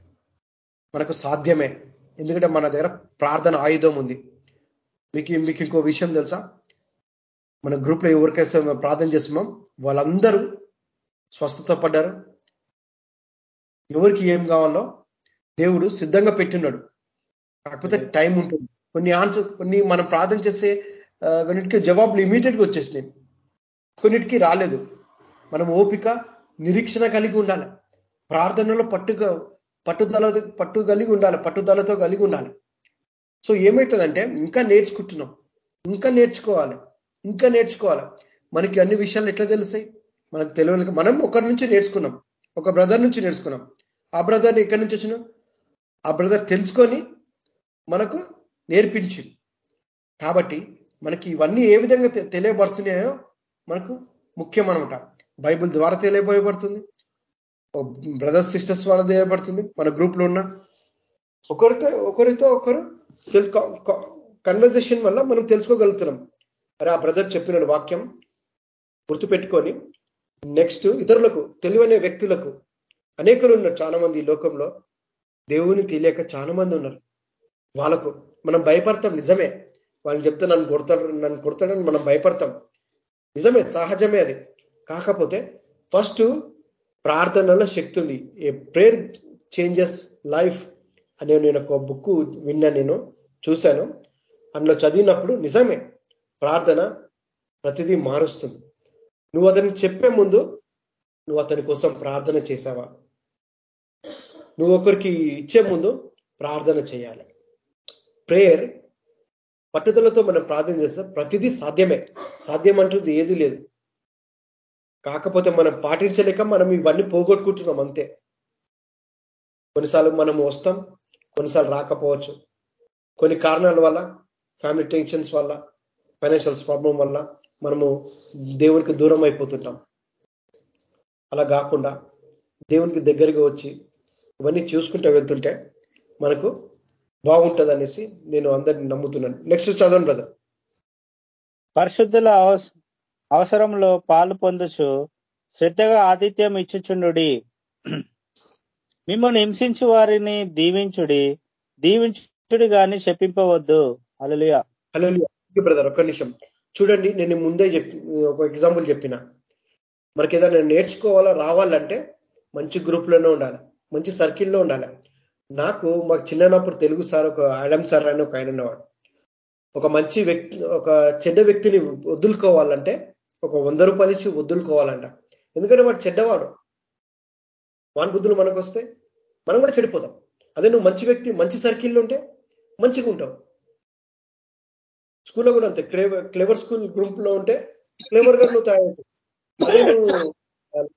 మనకు సాధ్యమే. ఎందుకంటే మన దగ్గర ప్రార్థన ఆయుధం ఉంది. మీకు మీకు ఇంకో విషయం తెలుసా? మన గ్రూప్లో ఎవరికైతే ప్రార్థన చేస్తున్నాం వాళ్ళందరూ స్వస్థత పడ్డారు. ఎవరికి ఏం కావాలో దేవుడు సిద్ధంగా పెట్టినాడు కాకపోతే టైం ఉంటుంది. కొన్ని ఆన్సర్ కొన్ని మనం ప్రార్థన చేసే కొన్నిటికి జవాబులు ఇమీడియట్గా వచ్చేసినాయి. కొన్నిటికి రాలేదు. మనం ఓపిక నిరీక్షణ కలిగి ఉండాలి. ప్రార్థనలో పట్టుగా పట్టుదల పట్టు కలిగి ఉండాలి పట్టుదలతో కలిగి ఉండాలి. సో ఏమవుతుందంటే ఇంకా నేర్చుకుంటున్నాం. ఇంకా నేర్చుకోవాలి. ఇంకా నేర్చుకోవాలి. మనకి అన్ని విషయాలు ఎట్లా తెలుస్తాయి? మనకు తెలియదు మనం ఒకరి నుంచి నేర్చుకున్నాం. ఒక బ్రదర్ నుంచి నేర్చుకున్నాం. ఆ బ్రదర్ని ఎక్కడి నుంచి వచ్చినాం ఆ బ్రదర్ తెలుసుకొని మనకు నేర్పించి కాబట్టి మనకి ఇవన్నీ ఏ విధంగా తెలియబడుతున్నాయో మనకు ముఖ్యం అనమాట బైబుల్ ద్వారా తెలియబోయబడుతుంది బ్రదర్స్ సిస్టర్స్ ద్వారా తెలియబడుతుంది మన గ్రూప్లో ఉన్న ఒకరితో ఒకరితో ఒకరు తెలుసుకో కన్వర్జేషన్ వల్ల మనం తెలుసుకోగలుగుతున్నాం. అరే ఆ బ్రదర్ చెప్పిన వాక్యం గుర్తుపెట్టుకొని నెక్స్ట్ ఇతరులకు తెలివనే వ్యక్తులకు అనేకలు ఉన్నారు. చాలా మంది ఈ లోకంలో దేవుని తెలియక చాలా మంది ఉన్నారు. వాళ్ళకు మనం భయపడతాం నిజమే. వాళ్ళు చెప్తే నన్ను కొడతాడు నన్ను కొడతాడని మనం భయపడతాం. నిజమే సహజమే అది. కాకపోతే ఫస్ట్ ప్రార్థనలో శక్తి ఉంది. ఏ ప్రేయర్ చేంజెస్ లైఫ్ అనే నేను ఒక బుక్ విన్నా నేను చూశాను. అందులో చదివినప్పుడు నిజమే ప్రార్థన ప్రతిదీ మారుస్తుంది. నువ్వు అతనికి చెప్పే ముందు నువ్వు అతని కోసం ప్రార్థన చేసావా? నువ్వు ఒకరికి ఇచ్చే ముందు ప్రార్థన చేయాలి. ప్రేయర్ పట్టుదలతో మనం ప్రార్థన చేస్తే ప్రతిదీ సాధ్యమే. సాధ్యం అంటుంది ఏది లేదు. కాకపోతే మనం పాటించలేక మనం ఇవన్నీ పోగొట్టుకుంటున్నాం అంతే. కొన్నిసార్లు మనం వస్తాం కొన్నిసార్లు రాకపోవచ్చు. కొన్ని కారణాల వల్ల ఫ్యామిలీ టెన్షన్స్ వల్ల ఫైనాన్షియల్స్ ప్రాబ్లం వల్ల మనము దేవునికి దూరం అయిపోతుంటాం. అలా కాకుండా దేవునికి దగ్గరగా వచ్చి ఇవన్నీ చూసుకుంటూ వెళ్తుంటే మనకు బాగుంటుంది అనేసి నేను అందరిని నమ్ముతున్నాను. నెక్స్ట్ చదవండి బ్రదర్ పరిశుద్ధుల అవసరంలో పాలు పొందుచు శ్రద్ధగా ఆతిథ్యం ఇచ్చుచుండుడి. మిమ్మల్ని హింసించు వారిని దీవించుడి దీవించుడి గాని చెప్పింపవద్దు అలలియా బ్రదర్ ఒక్క నిమిషం. చూడండి నేను ముందే చెప్పి ఒక ఎగ్జాంపుల్ చెప్పిన. మనకి ఏదైనా నేర్చుకోవాలా రావాలంటే మంచి గ్రూప్లోనే ఉండాలి. మంచి సర్కిల్లో ఉండాలి. నాకు మాకు చిన్నప్పుడు తెలుగు సార్ ఒక ఆడమ్ సార్ అని ఒక ఆయన ఉన్నవాడు. ఒక మంచి వ్యక్తి ఒక చెడ్డ వ్యక్తిని వదులుకోవాలంటే ఒక వంద రూపాయలు ఇచ్చి వదులుకోవాలంట. ఎందుకంటే వాడు చెడ్డవాడు. వాని బుద్ధులు మనకు వస్తే మనం కూడా చెడిపోతాం. అదే నువ్వు మంచి వ్యక్తి మంచి సర్కిల్లో ఉంటే మంచిగా ఉంటావు. స్కూల్లో కూడా అంతే. క్లేవర్ క్లేవర్ స్కూల్ గ్రూప్లో ఉంటే క్లేవర్గా నువ్వు తయారవుతావు. అదే నువ్వు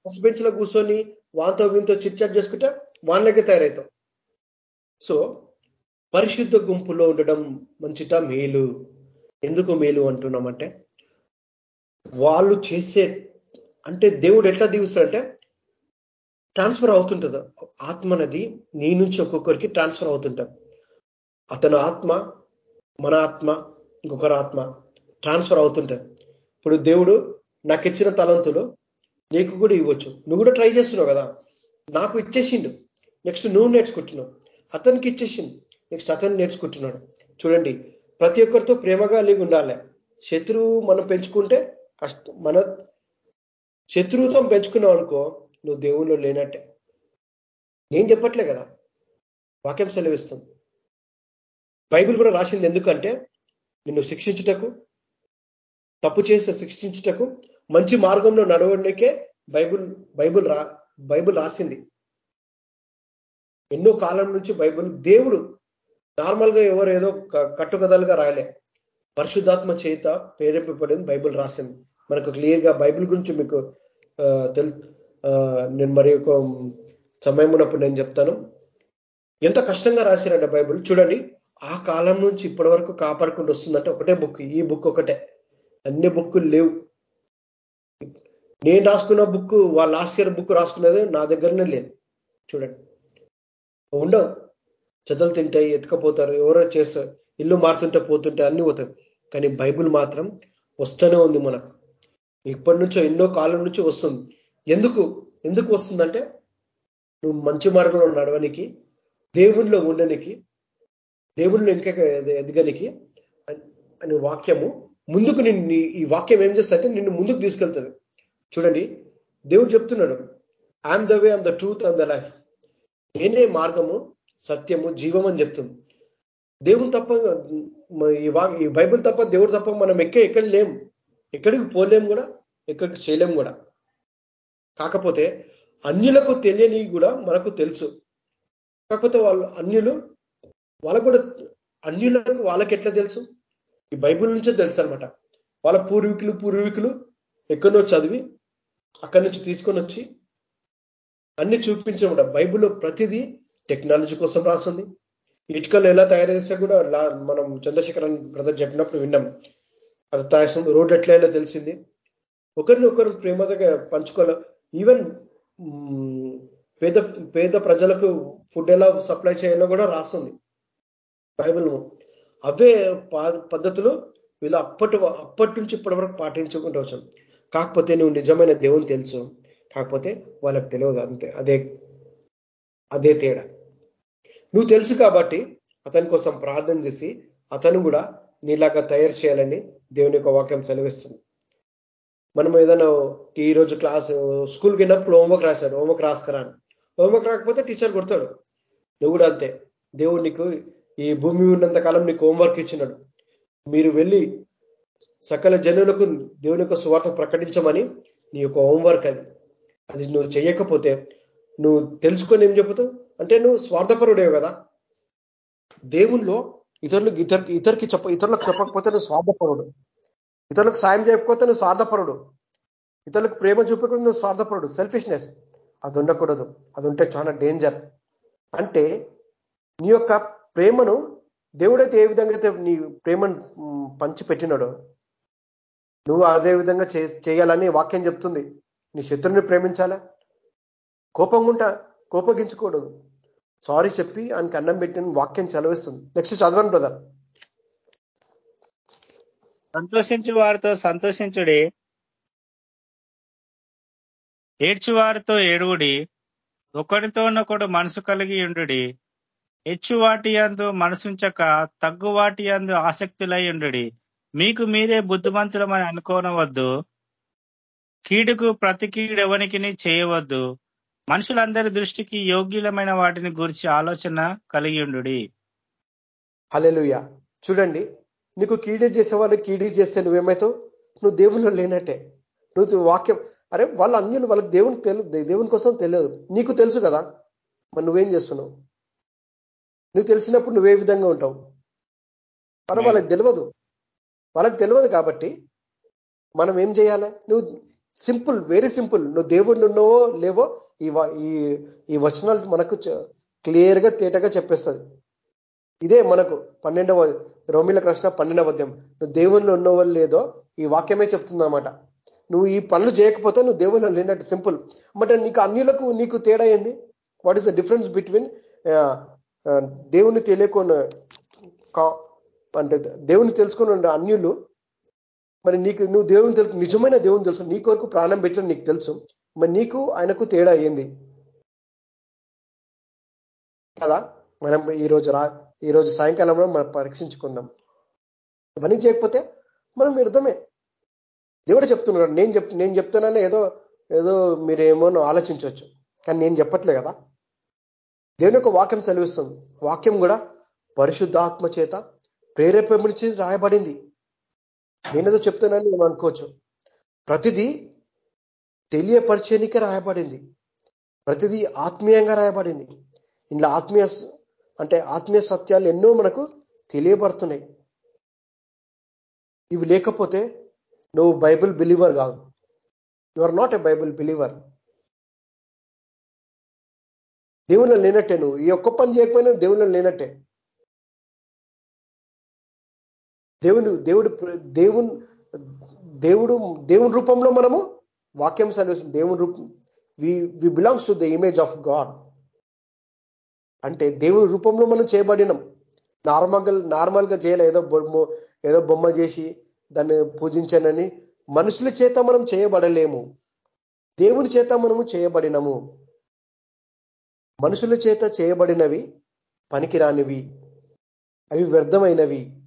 ఫస్ట్ బెంచ్లో కూర్చొని వాంతో వీంతో చిట్ చాట్ చేసుకుంటే వాళ్ళకే తయారవుతాం సో పరిశుద్ధ గుంపులో ఉండడం మంచిట మేలు. ఎందుకు మేలు అంటున్నామంటే వాళ్ళు చేసే అంటే దేవుడు ఎట్లా దీవిస్తాడంటే ట్రాన్స్ఫర్ అవుతుంటుంది. ఆత్మ అనేది నీ నుంచి ఒక్కొక్కరికి ట్రాన్స్ఫర్ అవుతుంటుంది. అతను ఆత్మ మన ఆత్మ ఇంకొకరి ఆత్మ ట్రాన్స్ఫర్ అవుతుంటుంది. ఇప్పుడు దేవుడు నాకు ఇచ్చిన తలంతులు నీకు కూడా ఇవ్వచ్చు. నువ్వు కూడా ట్రై చేస్తున్నావు కదా. నాకు ఇచ్చేసిండు. నెక్స్ట్ నువ్వు నేర్చుకుంటున్నావు. అతనికి ఇచ్చేసిండు. నెక్స్ట్ అతను నేర్చుకుంటున్నాడు. చూడండి ప్రతి ఒక్కరితో ప్రేమగా కలిగి ఉండాలి శత్రువు మనం పెంచుకుంటే కష్ట మన శత్రుత్వం పెంచుకున్నావు అనుకో నువ్వు దేవుళ్ళు లేనట్టే. నేను చెప్పట్లే కదా వాక్యం సెలవిస్తుంది. బైబిల్ కూడా రాసింది ఎందుకంటే నిన్ను శిక్షించుటకు తప్పు చేస్తే శిక్షించుటకు మంచి మార్గంలో నడవడానికే బైబుల్ బైబుల్ రా బైబుల్ రాసింది. ఎన్నో కాలం నుంచి బైబుల్ దేవుడు నార్మల్గా ఎవరు ఏదో కట్టుకథలుగా రాయలే. పరిశుద్ధాత్మ చేత ప్రేరేపబడింది బైబుల్ రాసింది. మనకు క్లియర్గా బైబిల్ గురించి మీకు తెలు నేను మరి ఒక సమయం ఉన్నప్పుడు నేను చెప్తాను. ఎంత కష్టంగా రాశారంట బైబిల్? చూడండి ఆ కాలం నుంచి ఇప్పటి వరకు కాపాడుకుంటూ వస్తుందంటే ఒకటే బుక్ ఈ బుక్ ఒకటే. అన్ని బుక్కులు లేవు. నేను రాసుకున్న బుక్ వాళ్ళ లాస్ట్ ఇయర్ బుక్ రాసుకున్నది నా దగ్గరనే లేదు. చూడండి. ఉండవు. చెదలు తింటాయి ఎత్తుకపోతారు ఎవరో చేస్తారు. ఇల్లు మారుతుంటే పోతుంటే అన్ని పోతాయి. కానీ బైబుల్ మాత్రం వస్తూనే ఉంది మనకు. ఇప్పటి నుంచో ఎన్నో కాలం నుంచి వస్తుంది. ఎందుకు? ఎందుకు వస్తుందంటే నువ్వు మంచి మార్గంలో నడవనికి దేవుల్లో ఉండనికి దేవుళ్ళు ఇంకా ఎదగనికి అని వాక్యము ముందుకు నిన్ను ఈ వాక్యం ఏం చేస్తా అంటే నిన్ను ముందుకు తీసుకెళ్తుంది. చూడండి దేవుడు చెప్తున్నాడు I am the way and the truth and the life నేనే మార్గము సత్యము జీవం అని చెప్తుంది. దేవుడు తప్ప ఈ బైబుల్ తప్ప దేవుడు తప్ప మనం ఎక్క ఎక్కడ లేము. ఎక్కడికి పోలేం కూడా ఎక్కడికి చేయలేం కూడా. కాకపోతే అన్యులకు తెలియని కూడా మనకు తెలుసు. కాకపోతే వాళ్ళు అన్యులు వాళ్ళకు కూడా అన్యులకు వాళ్ళకి ఎట్లా తెలుసు? ఈ బైబుల్ నుంచే తెలుసు అనమాట వాళ్ళ పూర్వీకులు పూర్వీకులు ఎక్కడో చదివి అక్కడి నుంచి తీసుకొని వచ్చి అన్ని చూపించడం బైబిల్లో ప్రతిదీ టెక్నాలజీ కోసం రాస్తుంది ఇటుకలు ఎలా తయారు చేస్తే కూడా మనం చంద్రశేఖరన్ బ్రదర్ చెప్పినప్పుడు విన్నాం. అది రోడ్ రోడ్డు ఎట్లా తెలిసింది. ఒకరిని ఒకరు ప్రేమగా పంచుకోవాలి. ఈవెన్ పేద పేద ప్రజలకు ఫుడ్ ఎలా సప్లై చేయాలో కూడా రాస్తుంది. బైబిల్ అవే పద్ధతులు వీళ్ళు అప్పటి అప్పటి నుంచి ఇప్పటి వరకు పాటించుకుంటూ వచ్చాం కాకపోతే నువ్వు నిజమైన దేవుని తెలుసు. కాకపోతే వాళ్ళకి తెలియదు అంతే. అదే అదే తేడా. నువ్వు తెలుసు కాబట్టి అతని కోసం ప్రార్థన చేసి అతను కూడా నీలాగా తయారు చేయాలని దేవుని యొక్క వాక్యం సెలవిస్తుంది. మనం ఏదైనా ఈ రోజు క్లాస్ స్కూల్కి వెళ్ళినప్పుడు హోంవర్క్ రాశాడు హోంవర్క్ రాసుకురా హోంవర్క్ రాకపోతే టీచర్ కొడతాడు. నువ్వు కూడా అంతే. దేవుడు నీకు ఈ భూమి ఉన్నంత కాలం నీకు హోంవర్క్ ఇచ్చినాడు. మీరు వెళ్ళి సకల జనులకు దేవుని యొక్క సువార్త ప్రకటించమని నీ యొక్క హోంవర్క్ అది. అది నువ్వు చేయకపోతే నువ్వు తెలుసుకొని ఏం చెబుతావు? అంటే నువ్వు స్వార్థపరుడేవు కదా. దేవుల్లో ఇతరులకు ఇతరుకి ఇతరుకి చెప్ప ఇతరులకు చెప్పకపోతే నువ్వు స్వార్థపరుడు. ఇతరులకు సాయం చేయకపోతే నువ్వు స్వార్థపరుడు. ఇతరులకు ప్రేమ చూపకుండా నువ్వు స్వార్థపరుడు. సెల్ఫిష్నెస్ అది ఉండకూడదు. అది ఉంటే చాలా డేంజర్ అంటే నీ యొక్క ప్రేమను దేవుడైతే ఏ విధంగా అయితే నీ ప్రేమను పంచిపెట్టినాడో నువ్వు అదే విధంగా చేయాలని వాక్యం చెప్తుంది. నీ శత్రుని ప్రేమించాలా? కోపం ఉంటా కోపగించకూడదు. సారీ చెప్పి ఆయనకి అన్నం పెట్టిన వాక్యం చదివిస్తుంది. నెక్స్ట్ చదవండి బ్రదర్ సంతోషించు వారితో సంతోషించుడి. ఏడ్చు వారితో ఏడువుడి. ఒకరితోనొకడు మనసు కలిగి ఉండుడి. హెచ్చు వాటి అందు మనసుంచక తగ్గు వాటి అందు ఆసక్తులై ఉండుడి. మీకు మీరే బుద్ధిమంతులమని అనుకోనవద్దు. కీడుకు ప్రతి కీడు ఎవరికి చేయవద్దు. మనుషులందరి దృష్టికి యోగ్యులమైన వాటిని గురించి ఆలోచన కలిగి ఉండు హలెలుయ చూడండి నీకు కీడీ చేసే వాళ్ళు కీడీ చేస్తే నువ్వేమైతావు? నువ్వు దేవుళ్ళు లేనట్టే. నువ్వు వాక్యం అరే వాళ్ళ అన్యులు వాళ్ళకి దేవుని తెలు దేవుని కోసం తెలియదు. నీకు తెలుసు కదా మరి నువ్వేం చేస్తున్నావు? నువ్వు తెలిసినప్పుడు నువ్వే విధంగా ఉంటావు. మరి వాళ్ళకి తెలియదు వాళ్ళకి తెలియదు కాబట్టి మనం ఏం చేయాలి? నువ్వు సింపుల్ వెరీ సింపుల్. నువ్వు దేవుళ్ళు ఉన్నావో లేవో ఈ ఈ వచనాలు మనకు క్లియర్గా తేటగా చెప్పేస్తుంది ఇదే మనకు పన్నెండవ రోమిల కృష్ణ పన్నెండవ అధ్యాయం. నువ్వు దేవుళ్ళు ఉన్నవో లేదో ఈ వాక్యమే చెప్తుంది అనమాట నువ్వు ఈ పనులు చేయకపోతే నువ్వు దేవుళ్ళు లేనట్టు సింపుల్. బట్ నీకు అన్యులకు నీకు తేడా ఏంది? What is the difference between దేవుని తెలియకుండా అంటే దేవుని తెలుసుకుని అన్యులు మరి నీకు నువ్వు దేవుని తెలుసు నిజమైన దేవుని తెలుసు. నీ కొరకు ప్రాణం పెట్టడం నీకు తెలుసు. మరి నీకు ఆయనకు తేడా ఏంది? కదా? మనం ఈరోజు రా ఈరోజు సాయంకాలంలో మనం పరీక్షించుకుందాం. ఇవన్నీ చేయకపోతే మనం వ్యర్థమే. దేవుడు చెప్తున్నాడు నేను చెప్ నేను చెప్తున్నాను ఏదో ఏదో మీరేమో ఆలోచించవచ్చు. కానీ నేను చెప్పట్లే కదా? దేవుని యొక్క వాక్యం సెలవిస్తుంది. వాక్యం కూడా పరిశుద్ధాత్మ చేత ప్రేరేపించి రాయబడింది. నేనేదో చెప్తున్నాను నేను అనుకోవచ్చు. ప్రతిదీ తెలియపరిచేనికే రాయబడింది. ప్రతిదీ ఆత్మీయంగా రాయబడింది. ఇంట్లో ఆత్మీయ అంటే ఆత్మీయ సత్యాలు ఎన్నో మనకు తెలియబడుతున్నాయి ఇవి లేకపోతే నువ్వు బైబిల్ బిలీవర్ కాదు you are not a Bible believer. దేవుళ్ళు లేనట్టే నువ్వు. ఈ ఒక్క పని చేయకపోయినా దేవుళ్ళు లేనట్టే. దేవుని దేవుడు దేవుని దేవుడు దేవుని రూపంలో మనము వాక్యం సెలవుస్తుంది దేవుని రూపం we we belongs to the image of God అంటే దేవుని రూపంలో మనం చేయబడినాం. నార్మల్ నార్మల్గా చేయలే. ఏదో బొమ్మ ఏదో బొమ్మ చేసి దాన్ని పూజించానని మనుషుల చేత మనం చేయబడలేము. దేవుని చేత మనము చేయబడినము. మనుషుల చేత చేయబడినవి పనికిరానివి. అవి వ్యర్థమైనవి.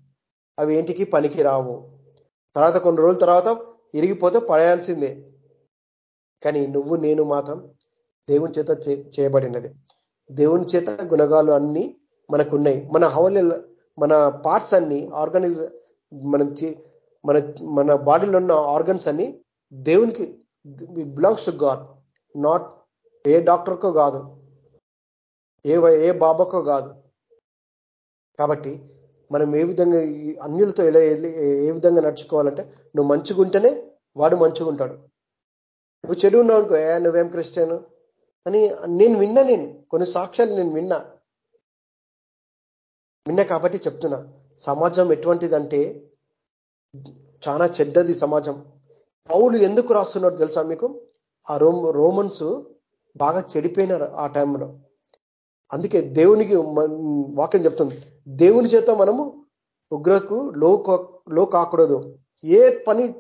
అవి ఏంటికి పనికి రావు తర్వాత కొన్ని రోజుల తర్వాత ఇరిగిపోతే పడేయాల్సిందే. కానీ నువ్వు నేను మాత్రం దేవుని చేత చేయబడినది. దేవుని చేత గుణగాలు అన్ని మనకున్నాయి. మన హవలి మన పార్ట్స్ అన్ని ఆర్గనైజ్ మన మన మన బాడీలో ఉన్న ఆర్గన్స్ అన్ని దేవునికి బిలాంగ్స్ టు గాడ్ నాట్ ఏ డాక్టర్కో కాదు. ఏ ఏ బాబాకో కాదు. కాబట్టి మనం ఏ విధంగా అన్యులతో ఎలా ఏ విధంగా నడుచుకోవాలంటే నువ్వు మంచిగా ఉంటేనే వాడు మంచిగా ఉంటాడు. నువ్వు చెడు ఉన్నావు అనుకో ఏ నువ్వేం క్రిస్టియన్? అని నేను విన్నా నేను. కొన్ని సాక్ష్యాలు నేను విన్నా. విన్నా కాబట్టి చెప్తున్నా. సమాజం ఎటువంటిదంటే చాలా చెడ్డది సమాజం. పౌలు ఎందుకు రాస్తున్నాడు తెలుసా మీకు? ఆ రోమ్ రోమన్స్ బాగా చెడిపోయినారు ఆ టైంలో. అందుకే దేవునికి వాక్యం చెప్తుంది. దేవుని చేత మనము ఉగ్రకు లో లో కాకూడదు ఏ పని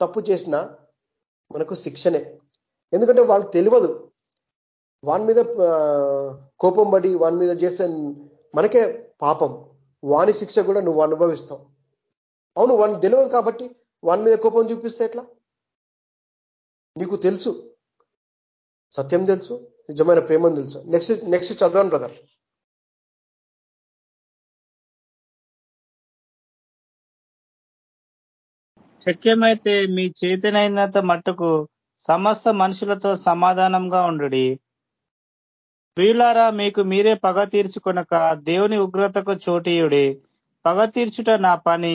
తప్పు చేసినా మనకు శిక్షనే. ఎందుకంటే వాళ్ళకి తెలియదు. వాని మీద కోపం పడి వాని మీద చేసే మనకే పాపం. వాని శిక్ష కూడా నువ్వు అనుభవిస్తావు. అవును వాని తెలియదు కాబట్టి వాని మీద కోపం చూపిస్తే ఎట్లా? నీకు తెలుసు. సత్యం తెలుసు. నిజమైన ప్రేమను తెలుసు. నెక్స్ట్ నెక్స్ట్ చదవండి బ్రదర్. శక్యమైతే మీ చేతనైనంత మట్టుకు సమస్త మనుషులతో సమాధానంగా ఉండు ప్రియులారా మీకు మీరే పగ తీర్చుకొనక దేవుని ఉగ్రతకు చోటీయుడి. పగ తీర్చుట నా పని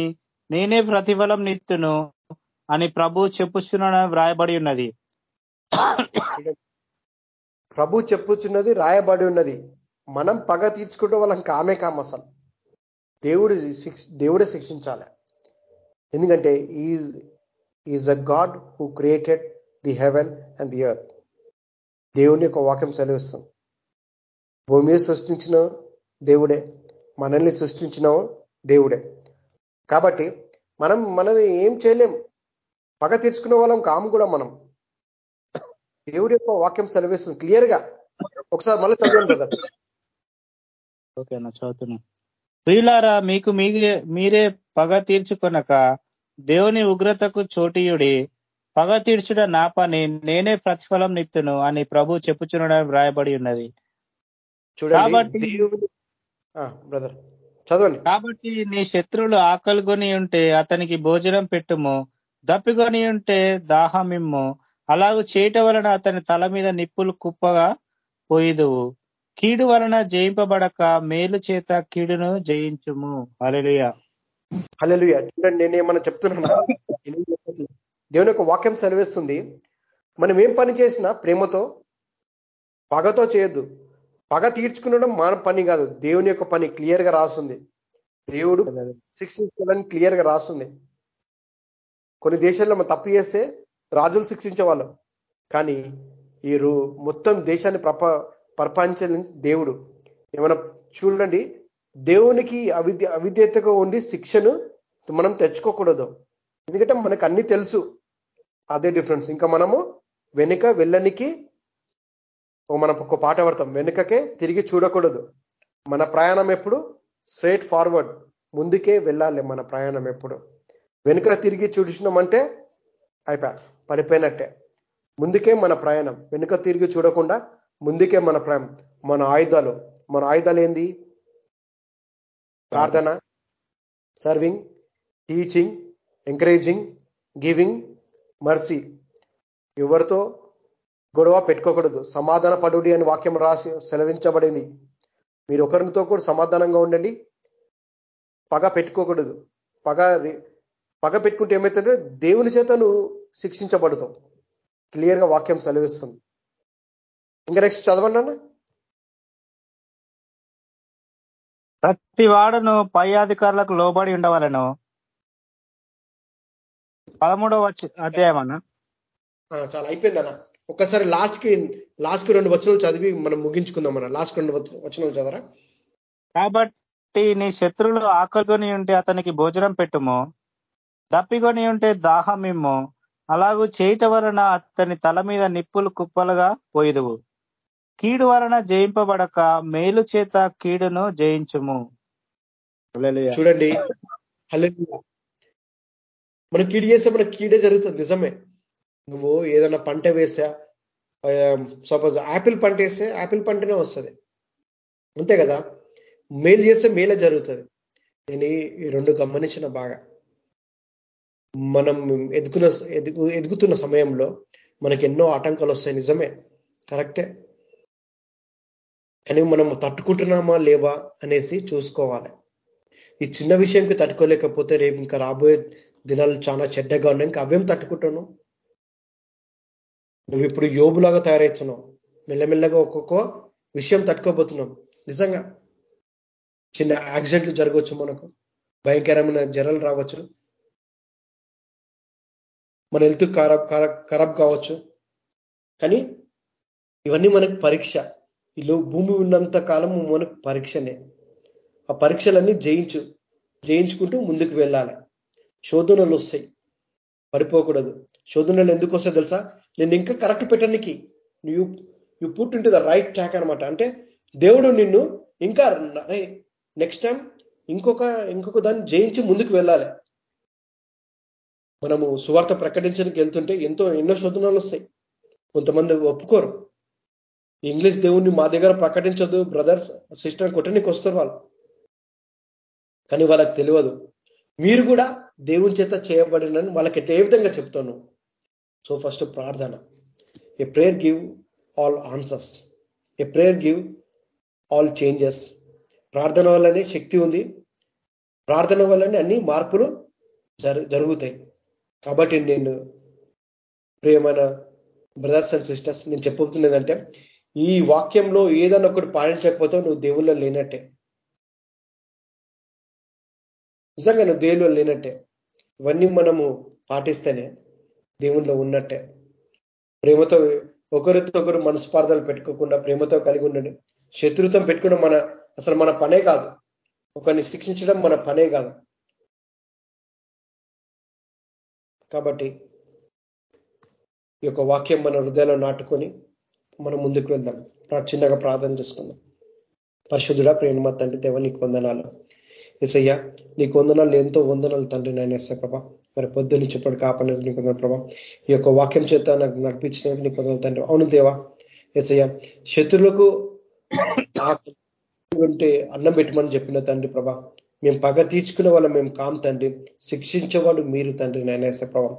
నేనే ప్రతిఫలం నిత్తును అని ప్రభు చెప్పుచున్న వ్రాయబడి ఉన్నది. ప్రభు చెప్పుచున్నది రాయబడి ఉన్నది. మనం పగ తీర్చుకుంటే వాళ్ళకి కామే కామసం అసలు దేవుడు దేవుడే శిక్షించాలి. ఎందుకంటే is is a God who created the heaven and the earth దేవుని యొక్క వాక్యం సెలవిస్తుంది. భూమి సృష్టించిన దేవుడే మనల్ని సృష్టించిన దేవుడే. కాబట్టి మనం మనది ఏం చేయలేం. పగ తీర్చుకునే వాళ్ళం కాము కూడా మనం. దేవుడి యొక్క వాక్యం సెలవిస్తుంది క్లియర్గా ఒకసారి మళ్ళీ చదవండి బ్రదర్. ఓకేనా చదువుతున్నా. ప్రియులారా మీకు మీరే పగ తీర్చుకొనక దేవుని ఉగ్రతకు చోటీయుడి పగ తీర్చుట నా పని నేనే ప్రతిఫలం నిత్తును అని ప్రభు చెప్పుచునడం వ్రాయబడి ఉన్నది. కాబట్టి బ్రదర్ చదవండి. కాబట్టి నీ శత్రువులు ఆకలిగొని ఉంటే అతనికి భోజనం పెట్టుము దప్పికొని ఉంటే దాహమిమ్ము అలాగూ చేయటం వలన అతని తల మీద నిప్పులు కుప్పగా పోయిదువు. కీడు వలన జయింపబడక మేలు చేత కీడును జయించుము. అలెలుయ అలెలుయ చూడండి నేను ఏమన్నా చెప్తున్నానా? దేవుని యొక్క వాక్యం సెలవిస్తుంది. మనం ఏం పని చేసినా ప్రేమతో పగతో చేయొద్దు. పగ తీర్చుకునడం మన పని కాదు. దేవుని యొక్క పని క్లియర్గా రాస్తుంది. దేవుడు శిక్షించాలని క్లియర్గా రాస్తుంది. కొన్ని దేశాల్లో మనం తప్పు చేస్తే రాజులు శిక్షించే వాళ్ళం కానీ ఈ మొత్తం దేశాన్ని ప్రప ప్రపంచం దేవుడు. ఏమైనా చూడండి దేవునికి అవిద్య అవిద్యతగా ఉండి శిక్షను మనం తెచ్చుకోకూడదు. ఎందుకంటే మనకు అన్ని తెలుసు. అదే డిఫరెన్స్. ఇంకా మనము వెనుక వెళ్ళనికి మనం ఒక పాట పడతాం. వెనుకకే తిరిగి చూడకూడదు. మన ప్రయాణం ఎప్పుడు? Straight forward. ముందుకే వెళ్ళాలి మన ప్రయాణం ఎప్పుడు. వెనుక తిరిగి చూసినామంటే అయిపోయా పడిపోయినట్టే. ముందుకే మన ప్రయాణం. వెనుక తిరిగి చూడకుండా ముందుకే మన మన ఆయుధాలు మన ఆయుధాలు ఏంది? ప్రార్థన serving teaching encouraging giving mercy. ఎవరితో గొడవ పెట్టుకోకూడదు. సమాధాన పడుడి అని వాక్యం రాసి సెలవించబడింది. మీరు ఒకరితో కూడా సమాధానంగా ఉండండి. పగ పెట్టుకోకూడదు. పగ పగ పెట్టుకుంటే ఏమవుతుందంటే దేవుని చేత నువ్వు శిక్షించబడతావు. క్లియర్గా వాక్యం సెలవిస్తుంది. ఇంకా నెక్స్ట్ చదవండి అన్న. ప్రతి వాడును పై అధికారులకు లోబడి ఉండవలను. పదమూడవ అధ్యాయం అన్న. చాలా అయిపోయింది అన్న. ఒక్కసారి లాస్ట్కి లాస్ట్కి రెండు వచనాలు చదివి మనం ముగించుకుందాం అన్న. లాస్ట్ రెండు వచనాలు చదవరా? కాబట్టి నీ శత్రువులు ఆకలికొని ఉంటే అతనికి భోజనం పెట్టుము. దప్పికొని ఉంటే దాహమిమ్ము అలాగూ చేయట వలన అతని తల మీద నిప్పులు కుప్పలుగా పోయిదువు. కీడు వలన జయింపబడక మేలు చేత కీడును జయించుము. చూడండి. మనం కీడు చేస్తే మనకు కీడే జరుగుతుంది నిజమే. నువ్వు ఏదైనా పంట వేసా సపోజ్ యాపిల్ పంట వేస్తే యాపిల్ పంటనే వస్తుంది. అంతే కదా? మేలు చేస్తే మేలే జరుగుతుంది. నేను ఈ రెండు గమనించిన బాగా. మనం ఎదుగున ఎదుగు ఎదుగుతున్న సమయంలో మనకి ఎన్నో ఆటంకాలు వస్తాయి నిజమే. కరెక్టే కానీ మనం తట్టుకుంటున్నామా లేవా అనేసి చూసుకోవాలి. ఈ చిన్న విషయంకి తట్టుకోలేకపోతే రేపు ఇంకా రాబోయే దినాలు చాలా చెడ్డగా ఉన్నాయి. ఇంకా అవేం తట్టుకుంటాను నువ్వు ఇప్పుడు యోబులాగా తయారవుతున్నావు. మెల్లమెల్లగా ఒక్కొక్క విషయం తట్టుకోబోతున్నాం నిజంగా చిన్న యాక్సిడెంట్లు జరగవచ్చు మనకు. భయంకరమైన జ్వరాలు రావచ్చు. మన హెల్త్ ఖరాబ్ ఖరాబ్ కావచ్చు. కానీ ఇవన్నీ మనకు పరీక్ష. ఇల్లు భూమి ఉన్నంత కాలము మనకు పరీక్షనే. ఆ పరీక్షలన్నీ జయించు జయించుకుంటూ ముందుకు వెళ్ళాలి. శోధనలు వస్తాయి. పడిపోకూడదు. శోధనలు ఎందుకు వస్తాయి తెలుసా? నేను ఇంకా కరెక్ట్ పెట్టడానికి you you put into the right track అనమాట అంటే దేవుడు నిన్ను ఇంకా నెక్స్ట్ టైం ఇంకొక ఇంకొక దాన్ని జయించి ముందుకు వెళ్ళాలి. మనము సువార్త ప్రకటించడానికి వెళ్తుంటే ఎంతో ఎన్నో శోధనలు వస్తాయి. కొంతమంది ఒప్పుకోరు. ఇంగ్లీష్ దేవుణ్ణి మా దగ్గర ప్రకటించదు బ్రదర్స్ సిస్టర్ కొట్టడానికి వస్తారు వాళ్ళు. కానీ వాళ్ళకి తెలియదు. మీరు కూడా దేవుని చేత చేయబడినని వాళ్ళకి ఏ విధంగా చెప్తాను? సో ఫస్ట్ ప్రార్థన. A prayer give all answers a prayer give all changes ప్రార్థన వల్లనే శక్తి ఉంది. ప్రార్థన వల్లనే అన్ని మార్పులు జరుగుతాయి. కాబట్టి నేను ప్రియమైన బ్రదర్స్ అండ్ సిస్టర్స్ నేను చెప్పబోతున్నదంటే ఈ వాక్యంలో ఏదన్నా ఒకటి పాటించకపోతే నువ్వు దేవుల్లో లేనట్టే. నిజంగా నువ్వు దేవుల్లో లేనట్టే. ఇవన్నీ మనము పాటిస్తేనే దేవుల్లో ఉన్నట్టే. ప్రేమతో ఒకరితో ఒకరు మనస్పార్థాలు పెట్టుకోకుండా ప్రేమతో కలిగి ఉండండి. శత్రుత్వం పెట్టుకోవడం మన అసలు మన పనే కాదు. ఒకరిని శిక్షించడం మన పనే కాదు. కాబట్టి ఈ యొక్క వాక్యం మన హృదయంలో నాటుకొని మనం ముందుకు వెళ్దాం. చిన్నగా ప్రార్థన చేసుకుందాం. పరిశుద్ధుడ ప్రేమ తండ్రి దేవ నీకు వందనాలు. ఎసయ్య నీకు వందనాలు ఎంతో వందనాలు తండ్రి నేను ఎస్ఐ ప్రభా. మరి పొద్దు నుంచి ఇప్పటి కాపాడలేదు నీకు ప్రభా. ఈ యొక్క వాక్యం చేత నాకు నడిపించినందుకు నీకు తండ్రి. అవును దేవా ఎసయ్య శత్రులకు ఉంటే అన్నం పెట్టమని చెప్పిన తండ్రి ప్రభా. మేము పగ తీర్చుకునే వాళ్ళ మేము కాం తండ్రి. శిక్షించేవాడు మీరు తండ్రి నేనేసే ప్రభా.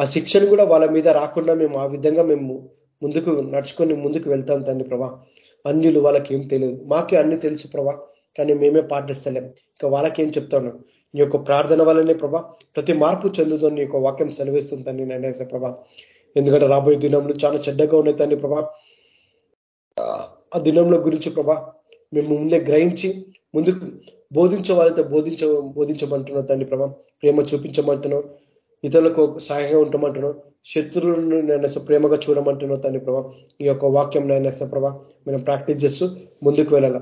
ఆ శిక్షను కూడా వాళ్ళ మీద రాకుండా మేము ఆ విధంగా మేము ముందుకు నడుచుకొని ముందుకు వెళ్తాం తండ్రి ప్రభా. అన్యులు వాళ్ళకి ఏం తెలియదు. మాకే అన్ని తెలుసు ప్రభా. కానీ మేమే పాటిస్తలేం. ఇంకా వాళ్ళకేం చెప్తాను? నీ యొక్క ప్రార్థన వల్లనే ప్రభా. ప్రతి మార్పు చెందుతో నీ యొక్క వాక్యం సెలవిస్తుంది తండ్రి నేనేసే ప్రభా. ఎందుకంటే రాబోయే దినంలో చాలా చెడ్డగా ఉన్నాయి తండ్రి ప్రభా. ఆ దినంలో గురించి ప్రభా మేము ముందే గ్రహించి ముందుకు బోధించే వాళ్ళతో బోధించ బోధించమంటున్నాం తండ్రి ప్రభా. ప్రేమ చూపించమంటున్నాం. ఇతరులకు సహాయంగా ఉంటామంటున్నావు శత్రువులను నేను ప్రేమగా చూడమంటున్నావు తండ్రి ప్రభా. ఈ యొక్క వాక్యం నేను ప్రభా మనం ప్రాక్టీస్ చేస్తూ ముందుకు వెళ్ళాల.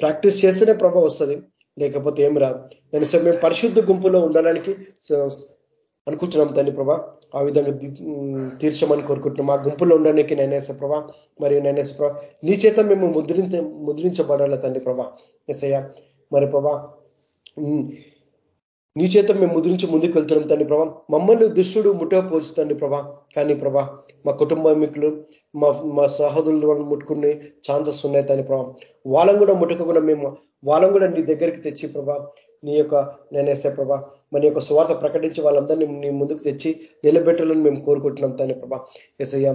ప్రాక్టీస్ చేస్తేనే ప్రభా వస్తుంది. లేకపోతే ఏం రాదు. నేను మేము పరిశుద్ధ గుంపులో ఉండడానికి అనుకుంటున్నాం తండ్రి ప్రభా. ఆ విధంగా తీర్చమని కోరుకుంటున్నాం. మా గుంపులో ఉండడానికి నేనేస ప్రభా మరియు నేనేస ప్రభా నీ చేత మేము ముద్రించ ముద్రించబడాలి తండ్రి ప్రభా. ఎసయ్య మరి ప్రభా నీ చేత మేము ముద్రించి ముందుకు వెళ్తున్నాం తండ్రి ప్రభా. మమ్మల్ని దుష్టుడు ముట్టకపోవచ్చు తండ్రి ప్రభా. కానీ ప్రభా మా కుటుంబమికులు మా మా సహోదరులు ముట్టుకునే ఛాన్సెస్ ఉన్నాయి తండ్రి ప్రభా. వాళ్ళని కూడా ముట్టుకోకుండా మేము వాళ్ళని కూడా నీ దగ్గరికి తెచ్చి ప్రభా నీ యొక్క నేనేసే ప్రభా మన యొక్క స్వార్థ ప్రకటించి వాళ్ళందరినీ నీ ముందుకు తెచ్చి నిలబెట్టాలని మేము కోరుకుంటున్నాం తండ్రి ప్రభా. ఎసయ్య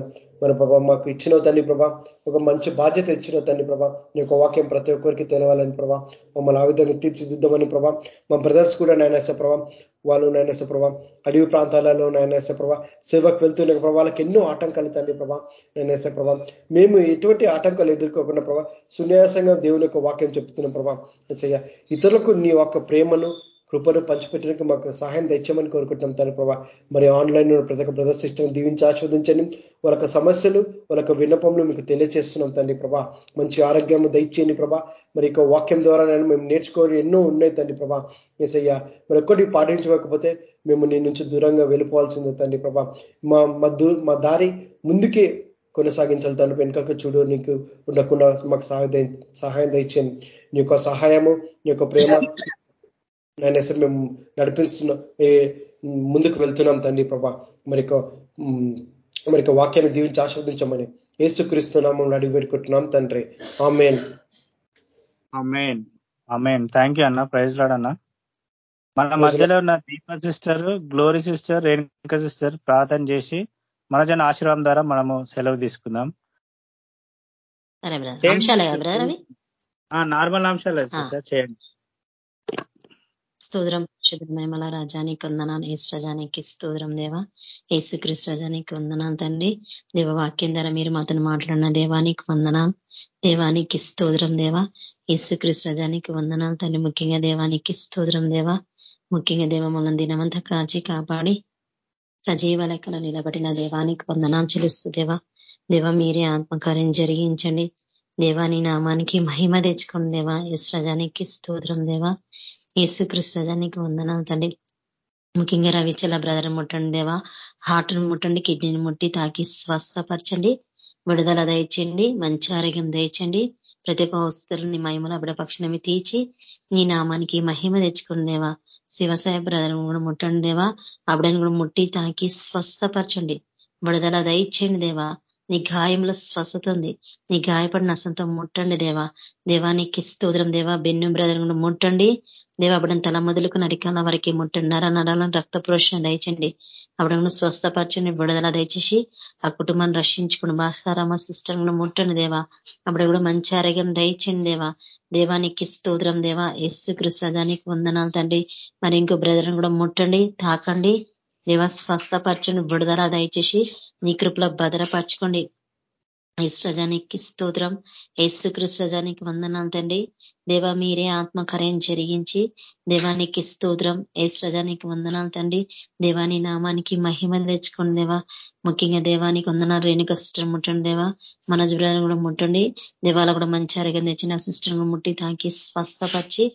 మన ప్రభా మాకు ఇచ్చిన తండ్రి ప్రభా ఒక మంచి బాధ్యత ఇచ్చిన తండ్రి ప్రభా. నీ యొక్క వాక్యం ప్రతి ఒక్కరికి తెలవాలని ప్రభా. మమ్మల్ని ఆ విధంగా తీర్చిదిద్దామని ప్రభా. మా బ్రదర్స్ కూడా నాయనేసే ప్రభా వాళ్ళు నాయనేసే ప్రభా అడవి ప్రాంతాలలో నాయనేసే ప్రభా సేవకు వెళ్తున్న ప్రభా వాళ్ళకి ఎన్నో ఆటంకాలు తండ్రి ప్రభా నాయనేసే ప్రభా. మేము ఎటువంటి ఆటంకాలు ఎదుర్కోకుండా ప్రభా సున్యాసంగా దేవుని యొక్క వాక్యం చెప్తున్నాం ప్రభా. ఇతరులకు నీ యొక్క ప్రేమను కృపను పంచిపెట్టడానికి మాకు సహాయం తెచ్చామని కోరుకుంటున్నాం తన ప్రభా. మరి ఆన్లైన్ ప్రతి ఒక్క బ్రదర్ సిస్టమ్ దీవించి ఆస్వాదించండి వాళ్ళ సమస్యలు వాళ్ళ విన్నపంలో మీకు తెలియజేస్తున్నాం తండ్రి ప్రభా. మంచి ఆరోగ్యం దయచేయండి ప్రభా. మరి యొక్క వాక్యం ద్వారా నేను మేము నేర్చుకోని ఎన్నో ఉన్నాయి తండ్రి ప్రభా. అయ్యా మరి ఒక్కటి పాటించకపోతే మేము నీ నుంచి దూరంగా వెళ్ళిపోవాల్సిందే తండ్రి ప్రభా. మా మా దారి ముందుకే కొనసాగించాలి తండ్రి వెనుకకు చూడు నీకు ఉండకుండా మాకు సహాయం సహాయం దయచేయండి. నీ యొక్క సహాయము నీ యొక్క ప్రేమ నేను అసలు మేము నడిపిస్తున్నాం ముందుకు వెళ్తున్నాం తండ్రి ప్రభా. మరి మరి వాక్యాన్ని దీవించి ఆస్వాదించమని ఏసుక్రీస్తున్నాము అడిగి పెట్టుకుంటున్నాం తండ్రి. Amen. Amen. Amen. Thank you అన్న. ప్రైజ్ లాడ్ అన్న. మన మధ్యలో ఉన్న Deepa sister Glory sister Renuka sister ప్రార్థన చేసి మన జన ఆశీర్వాదం ద్వారా మనము సెలవు తీసుకుందాం. నార్మల్ అంశాలు చేయండి. స్తోత్రం శుభమేమల రాజానికి వందనాలు ఏసు రజానికి స్తోత్రం దేవా. ఏసుక్రీస్తు రజానికి వందనాలు తండ్రి. దేవవాక్యం ద్వారా మీరు మాతను మాట్లాడిన దేవానికి వందనాలు దేవానికి స్తోత్రం దేవా. ఏసుక్రీస్ రజానికి వందనాలు తండ్రి. ముఖ్యంగా దేవానికి స్తోత్రం దేవ. ముఖ్యంగా దేవ మన దినమంతా కాచి కాపాడి సజీవ లెక్కలో నిలబడిన దేవానికి వందనాలు చెల్లిస్తూ దేవా. దేవ మీరే ఆత్మకార్యం జరిగించండి. దేవాని నామానికి మహిమ తెచ్చుకోండి దేవా. ఇస్రజానికి స్తోత్రం దేవా. యేసుకృష్ణ వందనాలు తండ్రి. ముఖ్యంగా రవిచల బ్రదర్ ముట్టండి దేవా. హార్ట్ను ముట్టండి కిడ్నీని ముట్టి తాకి స్వస్థపరచండి. విడుదల దయచండి మంచి ఆరోగ్యం దయచండి ప్రతి ఒక్క వస్తువులని మహిమల బిడపక్షణమి తీర్చి నీ నామానికి మహిమ తెచ్చుకుని దేవా. శివసాయ బ్రదర్ కూడా ముట్టండి దేవా. అప్పుడని కూడా ముట్టి తాకి స్వస్థపరచండి. విడుదల దయచండి దేవా. నీ గాయంలో స్వస్థత ఉంది. నీ గాయపడిన అసంతో ముట్టండి దేవా. దేవానికి స్తోత్రం దేవా. బెన్ను బ్రదర్ ముట్టండి. దేవా అప్పుడని తల మొదలుకు నరికాల వరకు ముట్టండి. నర నరాలను రక్త పురోషణ దయచండి అప్పుడను స్వస్థపరచండి. విడుదల దయచేసి ఆ కుటుంబాన్ని రక్షించుకుని భాస్కరమ్మ సిస్టర్ ముట్టండి దేవా. అప్పుడు కూడా మంచి ఆరోగ్యం దయచండి దేవా. దేవానికి స్తోత్రం దేవా. ఎస్సు కృష్ణదానికి వందనాలు తండ్రి. మరి ఇంకో బ్రదర్ కూడా ముట్టండి తాకండి. దేవ స్వస్థపరచండి బుడదల దయచేసి నీ కృపలో భద్రపరచుకోండి. ఈశ్వజానికి స్తోత్రం. ఏసుకృష్ణజానికి వందనాలు తండ్రి. దేవా మీరే ఆత్మకర్యం జరిగించి దేవానికి స్తోత్రం. ఏశ్వజానికి వందనాలు తండ్రి. దేవాని నామానికి మహిమ తెచ్చుకోండి దేవా. ముఖ్యంగా దేవానికి వందనాలు. రేణుక సిస్టర్ ముట్టండి దేవా. మన జుబ్రాన్ని కూడా ముట్టండి. దేవాల కూడా మంచి ఆరోగ్యం తెచ్చిన సిస్టర్ ముట్టి తాకి స్వస్థపరిచి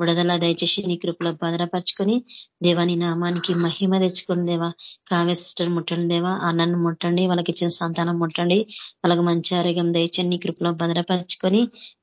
విడదల దయచేసి నీ కృపలో భద్రపరచుకొని దేవాని నామానికి మహిమ తెచ్చుకుని దేవా. కావ్య సిస్టర్ ముట్టండి దేవా. అన్నను ముట్టండి. వాళ్ళకి ఇచ్చిన సంతానం ముట్టండి. వాళ్ళకి మంచి ఆరోగ్యం దయచని నీ కృపలో భద్రపరచుకొని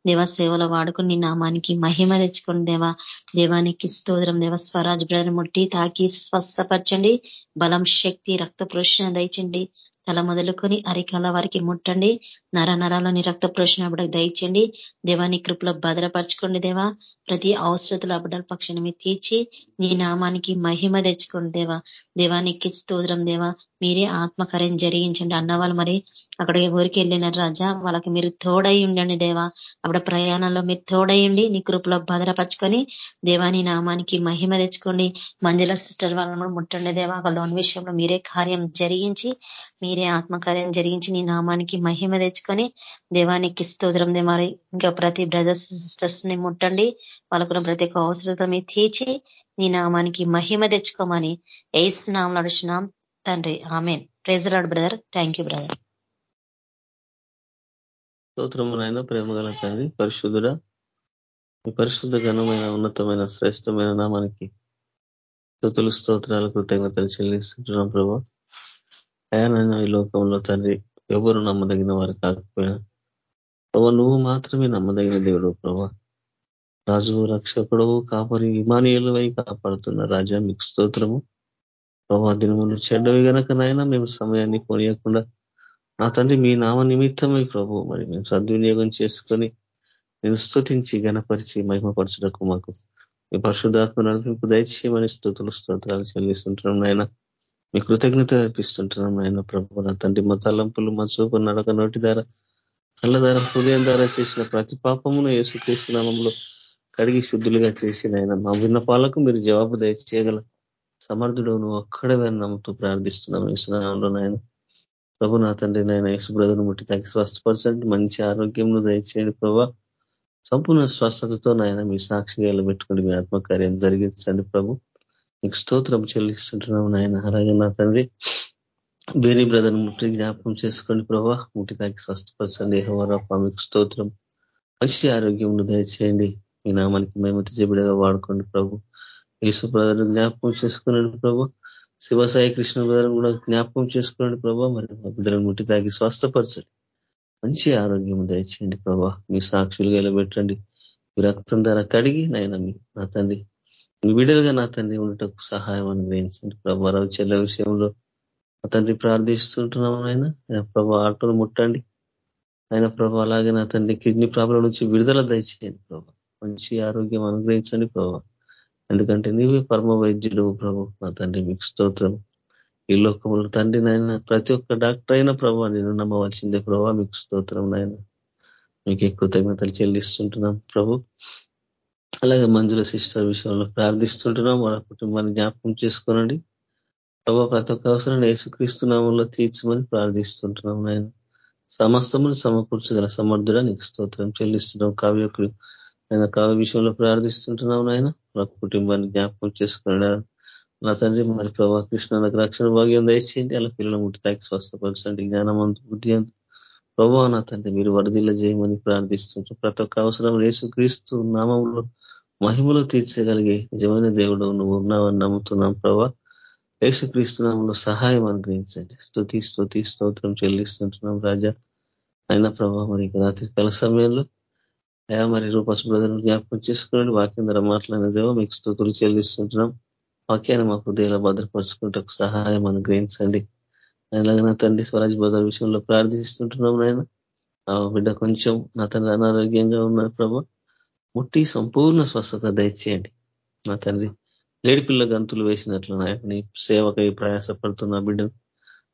దేవా సేవలో వాడుకుని నీ నామానికి మహిమ తెచ్చుకోండి దేవా దేవానికి స్తోత్రం. దేవ స్వరాజ్ బ్రదర్ ముట్టి తాకి స్వస్థపరచండి. బలం శక్తి రక్త పురుషణ దయచండి తల మొదలుకొని అరికాల వారికి ముట్టండి. నర నరాలని రక్త ప్రోషణ అబ్బడకు దయచండి దేవాని కృపలో భద్రపరచుకోండి దేవా. ప్రతి అవసరతలు అబడాల పక్షాన్ని మీరు తీర్చి నీ నామానికి మహిమ తెచ్చుకోండి దేవా. దేవానికి స్తోత్రం దేవా. మీరే ఆత్మకార్యం జరిగించండి అన్నవాళ్ళు మరి. అక్కడ ఊరికి వెళ్ళినారు రాజా వాళ్ళకి మీరు తోడై ఉండండి దేవా. అప్పుడు ప్రయాణంలో మీరు తోడై నీ కృపలో భద్రపరచుకొని దేవాని నామానికి మహిమ తెచ్చుకోండి. మంజుల సిస్టర్ వాళ్ళని కూడా ముట్టండి దేవా. లోన్ విషయంలో మీరే కార్యం జరిగించి మీరే ఆత్మకార్యం జరిగించి నీ నామానికి మహిమ తెచ్చుకొని దేవానికి స్తోత్రం మరి ఇంకా ప్రతి బ్రదర్స్ సిస్టర్స్ని ముట్టండి. వాళ్ళకున్న ప్రతి ఒక్క అవసరత మీరు తీర్చి నీ నామానికి మహిమ తెచ్చుకోమని ఎయిస్ నామం నడుచున్నాం తండ్రి amen. Praise the Lord brother thank you brother స్తోత్రము నాయన ప్రేమ గల తండ్రి పరిశుద్ధుడ. మీ పరిశుద్ధ ఘనమైన ఉన్నతమైన శ్రేష్టమైన నామానికి స్థుతులు స్తోత్రాలు కృతజ్ఞతలు చెల్లిస్తున్నాం ప్రభా. అయానైనా ఈ లోకంలో తండ్రి ఎవరు నమ్మదగిన వారు కాకపోయినా ప్రభా నువ్వు మాత్రమే నమ్మదగిన దేవుడు ప్రభా. రాజు రక్షకుడు కాపరి విమానీయులవై కాపాడుతున్న రాజా మీకు స్తోత్రము. ప్రభా దినములు చెడ్డవి గనక నాయన మేము సమయాన్ని కొనియకుండా నా తండ్రి మీ నామ నిమిత్తమై ప్రభు మరి మేము సద్వినియోగం చేసుకొని నేను స్థుతించి గణపరిచి మహిమపరచుటకు మాకు మీ పరిశుద్ధాత్మ నడిపింపు దయచేయమని స్థుతులు స్తోత్రాలు చెల్లిస్తుంటున్నాం నాయన. మీ కృతజ్ఞత అర్పిస్తుంటున్నాం నాయన ప్రభు. నా తండ్రి మా తలంపులు మా చూపు నడక నోటి ధార కళ్ళ ధార హృదయం ధార చేసిన ప్రతి పాపమును యేసుక్రీస్తు నామంలో కడిగి శుద్ధులుగా చేసిన ఆయన మా విన్నపాలకు మీరు జవాబు దయచేయగల సమర్థుడు నువ్వు ఒక్కడమే నమ్ముతూ ప్రార్థిస్తున్నాం ఇస్తున్నాంలో నాయన. ప్రభు నా తండ్రి నాయన యేసు బ్రదర్ను ముట్టి తగ్గి స్వస్థపరచండి మంచి ఆరోగ్యంను దయచేయండి ప్రభా. సంపూర్ణ స్వస్థతతో నాయన మీ సాక్షిగా పెట్టుకోండి మీ ఆత్మకార్యం జరిగించండి ప్రభు. మీకు స్తోత్రం చెల్లిస్తుంటున్నాం నాయన. అలాగే నా తండ్రి బేరీ బ్రదర్ ముట్టి జ్ఞాపకం చేసుకోండి ప్రభా. ముట్టి తాకి స్వస్థపరచండి. హోరాపా మీకు స్తోత్రం. మంచి ఆరోగ్యం దయచేయండి. మీ నామానికి మేము తెచ్చబిడగా వాడుకోండి ప్రభు. యేసు బ్రదర్ జ్ఞాపకం చేసుకున్నాడు ప్రభు. శివసాయి కృష్ణ బ్రదర్ కూడా జ్ఞాపకం చేసుకోండి ప్రభా. మరి మా బిడ్డలను ముట్టి తాకి స్వస్థపరచండి. మంచి ఆరోగ్యం దయచేయండి ప్రభా. మీ సాక్షులుగా పెట్టండి మీ రక్తం ధర కడిగి నాయన మీ నా తండ్రి విడుదలగా నా తండ్రి ఉండటకు సహాయం అనుగ్రహించండి ప్రభా చెల్ల విషయంలో నా తండ్రి ప్రార్థిస్తుంటున్నాం ఆయన ప్రభా ఆటోను ముట్టండి. ఆయన ప్రభా అలాగే నా తండ్రి కిడ్నీ ప్రాబ్లం నుంచి విడుదల దయచేయండి ప్రభా. మంచి ఆరోగ్యం అనుగ్రహించండి ప్రభా. ఎందుకంటే నీవే పరమ వైద్యుడు ప్రభు నా తండ్రి మీకు స్తోత్రం. ఈ లోకంలో తండ్రి నాయన ప్రతి ఒక్క డాక్టర్ అయిన ప్రభా నేను నమ్మవలసిందే ప్రభావ మీకు స్తోత్రం నాయన. మీకు కృతజ్ఞతలు చెల్లిస్తుంటున్నాం ప్రభు. అలాగే మంజుల సిస్టర్ విషయంలో ప్రార్థిస్తుంటున్నాం. వాళ్ళ కుటుంబాన్ని జ్ఞాపకం చేసుకోనండి. ప్రభావ ప్రతి ఒక్క అవసరం యేసుక్రీస్తునామంలో తీర్చమని ప్రార్థిస్తుంటున్నాం నాయన. సమస్తమును సమకూర్చగల సమర్థుడా నీకు స్తోత్రం చెల్లిస్తున్నాం. కావ్యకుడు ఆయన కావ్య విషయంలో ప్రార్థిస్తుంటున్నాం నాయన. వాళ్ళ కుటుంబాన్ని జ్ఞాపకం చేసుకున్నాడు నా తండ్రి మరి ప్రభా కృష్ణ నాకు రక్షణ భాగ్యం దయచేయండి. అలా పిల్లల ముట్టి తాకి స్వస్థపరచండి. జ్ఞానమంతు బుద్ధి అంత. ప్రభావ నా తండ్రి మీరు వరదిల్ల చేయమని ప్రార్థిస్తుంటారు ప్రతి ఒక్క అవసరం యేసుక్రీస్తు నామంలో మహిమలో తీర్చగలిగే నిజమైన దేవుడు నువ్వు ఉన్నావని నమ్ముతున్నాం ప్రభా. యేసు క్రీస్తు సహాయం అనుగ్రహించండి. స్థుతి స్థుతి స్తోత్రం చెల్లిస్తుంటున్నాం రాజా. అయినా ప్రభా మరి రాత్రి కాల సమయంలో అయా మరి రూపస్ బ్రదర్ జ్ఞాపకం చేసుకున్నాడు వాక్యం ద్వారా మాట్లాడిన దేవో మీకు స్థుతులు చెల్లిస్తుంటున్నాం. వాక్యాన్ని మా హృదయాల భద్రపరుచుకుంటే సహాయం అనుగ్రహించండి. అలాగే నా తండ్రి స్వరాజ్ బ్రదర్ విషయంలో ప్రార్థిస్తుంటున్నాం నాయన. ఆ బిడ్డ కొంచెం నా తండ్రి అనారోగ్యంగా ఉన్నారు ప్రభా. ముట్టి సంపూర్ణ స్వస్థత దయచేయండి. నా తండ్రి లేడిపిల్ల గంతులు వేసినట్లు నాయకుని నీ సేవకై ప్రయాసపడుతున్న బిడ్డను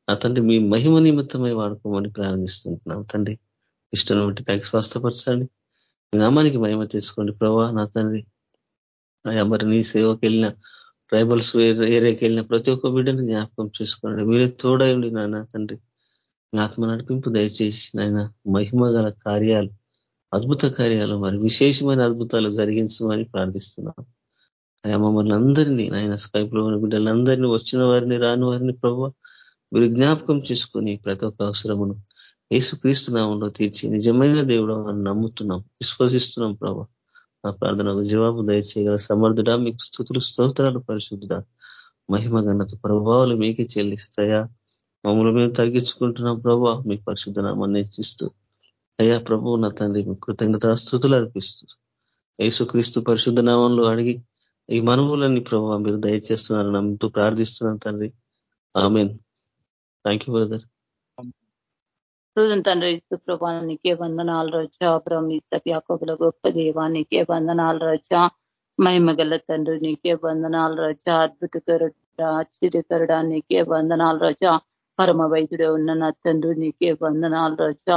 నా తండ్రి మీ మహిమ నిమిత్తమై వాడుకోమని ప్రారంభిస్తుంటున్నాం తండ్రి ఇష్టం బట్టి తగ్గి స్వస్థపరచండి. మీ నామానికి మహిమ తెచ్చుకోండి. ప్రభా నా తండ్రి అయ్యా మరి నీ సేవకి వెళ్ళిన ట్రైబల్స్ ఏరియాకి వెళ్ళిన ప్రతి ఒక్క బిడ్డని జ్ఞాపకం చేసుకోండి. మీరే తోడయండి నాన్న తండ్రి మీ ఆత్మ నడిపింపు దయచేసి నాయన మహిమ గల కార్యాలు అద్భుత కార్యాలు మరి విశేషమైన అద్భుతాలు జరిగించమని ప్రార్థిస్తున్నాం. అయ్యా మమ్మల్ని అందరినీ నాయన స్కైప్లో ఉన్న బిడ్డలందరినీ వచ్చిన వారిని రాని వారిని ప్రభు మీరు జ్ఞాపకం చేసుకొని ప్రతి ఒక్క అవసరమును ఏసుక్రీస్తు నామంలో తీర్చి నిజమైన దేవుడు అని నమ్ముతున్నాం. విశ్వసిస్తున్నాం ప్రభా. ఆ ప్రార్థనకు జవాబు దయచేయగల సమర్థుడా మీకు స్థుతులు స్తోత్రాలు పరిశుద్ధుడా. మహిమ ఘనత ప్రభావాలు మీకే చెల్లిస్తాయా? మమ్మల్ని మేము తగ్గించుకుంటున్నాం ప్రభా. మీ పరిశుద్ధ నామాన్ని ఇచ్చిస్తూ అయ్యా ప్రభు నా తండ్రి మీ కృతజ్ఞత స్థుతులు అర్పిస్తూ యేసుక్రీస్తు పరిశుద్ధ నామంలో అడిగి ఈ మనవులన్నీ ప్రభు మీరు దయచేస్తున్నారు నమ్ముతూ ప్రార్థిస్తున్నాను తండ్రి. Amen. Thank you brother Susan తండ్రి ఇస్తు ప్రభా నీకే వందనాలు రోజా. బ్రహ్మిస్తకి యాకోబుల గొప్ప దేవా నీకే వందనాలు రోజా. మహిమగల తండ్రి నీకే వందనాలు రోజా. అద్భుతకరుడా ఆశ్చర్యకరుడా నీకే వందనాలు రోజా. పరమ వైద్యుడే ఉన్న నా తండ్రి నీకే వందనాలు రజా.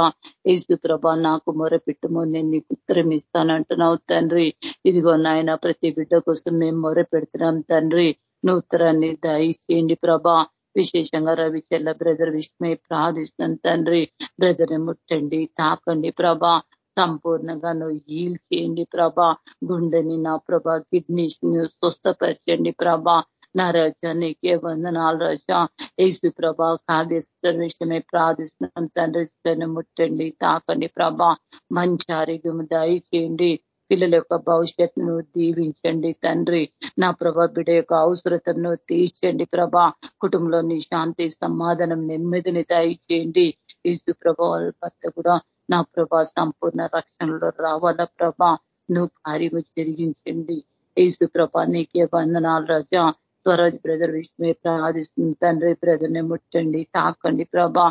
ఏసు ప్రభా నాకు మొరపెట్టుము నేను నీకు ఉత్తరం ఇస్తానంటున్నావు తండ్రి. ఇదిగో నాయన ప్రతి బిడ్డ కోసం మేము మొర పెడుతున్నాం తండ్రి. నువ్వు ఉత్తరాన్ని దయచేయండి ప్రభా. విశేషంగా రవిచల్ల బ్రదర్ విష్ణుమై ప్రార్థిస్తున్నాను తండ్రి. బ్రదర్ ముట్టండి తాకండి ప్రభా. సంపూర్ణంగా నువ్వు హీల్ చేయండి ప్రభా. గుండెని నా ప్రభా కిడ్నీస్ని స్వస్థపరచండి ప్రభా. నా రజా నీకే వందనాలు రాజా. ఏసు ప్రభా కావ్యస్తుల విషయమే ప్రార్థిస్తున్నాం. తండ్రి ముట్టండి తాకండి ప్రభా. మంచి ఆరోగ్యం దయచేయండి. పిల్లల యొక్క భవిష్యత్తును దీవించండి తండ్రి. నా ప్రభా బిడ యొక్క అవసరతను తీర్చండి ప్రభా. కుటుంబంలోని శాంతి సమాధానం నెమ్మదిని దయచేయండి. ఈసు ప్రభా భర్త కూడా నా ప్రభా సంపూర్ణ రక్షణలో రావాల ప్రభా. నువ్వు కార్యము జరిగించండి. ఈసు ప్రభా నీకే వందనాలు రజా. స్వరాజ్ బ్రదర్ విష్ణు ప్రార్థిస్తుంది తండ్రి బ్రదర్ని ముట్టండి తాకండి ప్రభా.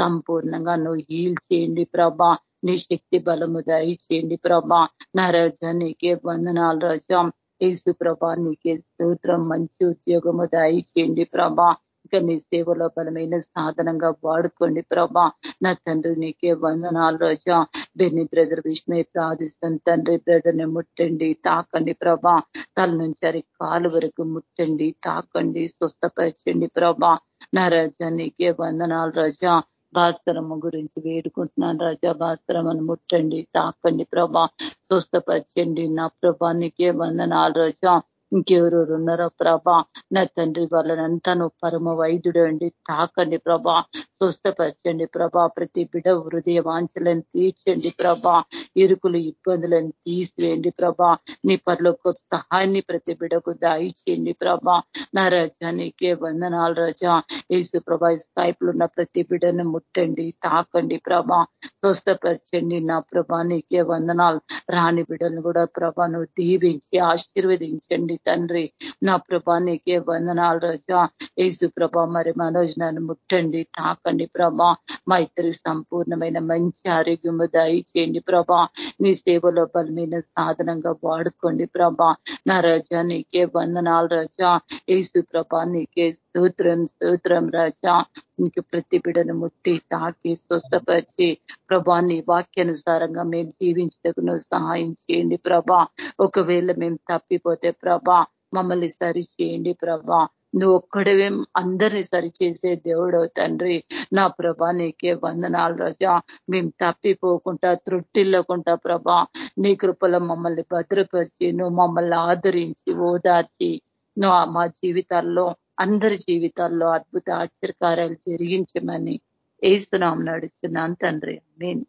సంపూర్ణంగా నువ్వు హీల్ చేయండి ప్రభా. నీ శక్తి బలము దయచేయండి ప్రభా. నా రజా నీకే వందనాలు రజా. ఏసు ప్రభా నీకే సూత్రం మంచి ఉద్యోగము దయచేయండి ప్రభా. ఇక నీ సేవలో బలమైన సాధనంగా వాడుకోండి. ప్రభా నా తండ్రి నీకే వందనాలు రోజా. బెన్ని బ్రదర్ విష్ణు ప్రార్థిస్తాను. తండ్రి బ్రదర్ని ముట్టండి తాకండి ప్రభా. తల నుంచి అరి కాలు వరకు ముట్టండి తాకండి స్వస్థపరచండి ప్రభా. నా రజా నీకే వందనాలు రజా. భాస్కరమ్మ గురించి వేడుకుంటున్నాను రాజా. భాస్కరమ్మను ముట్టండి తాకండి ప్రభా. స్వస్థపరచండి. నా ప్రభా నీకే వందనాలు రోజా. ఇంకెవరెవరు ఉన్నారో ప్రభా. నా తండ్రి వాళ్ళనంతా నువ్వు పరమ వైద్యుడు అండి. తాకండి ప్రభా. స్వస్థపరచండి ప్రభా. ప్రతి బిడ హృదయ వాంఛలను తీర్చండి ప్రభా. ఇరుకులు ఇబ్బందులను తీసివేయండి ప్రభా. నీ పరులకు సహాయాన్ని ప్రతి బిడకు దాయిచేయండి ప్రభా. నా రజా నీకే వందనాలు రజా. ఏసు ప్రభా స్థాయిపులు ఉన్న ప్రతి బిడను ముట్టండి తాకండి ప్రభా. స్వస్థపరచండి నా ప్రభా. నీకే వందనాలు. రాణి బిడను కూడా ప్రభా నువ్వు దీవించి ఆశీర్వదించండి తండ్రి. నా ప్రభా నీకే వందనాలు రోజా. ఏసు ప్రభా మరి మనోజ్ నన్ను ముట్టండి తాకండి ప్రభా. మా సంపూర్ణమైన మంచి ఆరోగ్యము దయచేయండి ప్రభా. నీ సేవలో బలమైన సాధనంగా వాడుకోండి ప్రభా. నా రజా నీకే వందనాలు రజా. ఏసు ప్రభా నీకే స్తోత్రం స్తోత్రం రాజా. నీకు ప్రతి బిడను ముట్టి తాకి స్వస్థపరిచి ప్రభా నీ వాక్యానుసారంగా మేము జీవించటకును నువ్వు సహాయం చేయండి ప్రభా. ఒకవేళ మేము తప్పిపోతే ప్రభా మమ్మల్ని సరి చేయండి ప్రభా. నువ్వు ఒక్కడవే అందరిని సరిచేసే దేవుడవు తండ్రి. నా ప్రభా నీకే వందనాలు రజా. మేము తప్పిపోకుండా త్రుట్టిల్లకుండా ప్రభా నీ కృపలో మమ్మల్ని భద్రపరిచి నువ్వు మమ్మల్ని ఆదరించి ఓదార్చి నువ్వు మా జీవితాల్లో అందరి జీవితాల్లో అద్భుత ఆశ్చర్యకార్యాలు జరిగించమని ఏస్తున్నాం నడుచున్నాను తండ్రి. నేను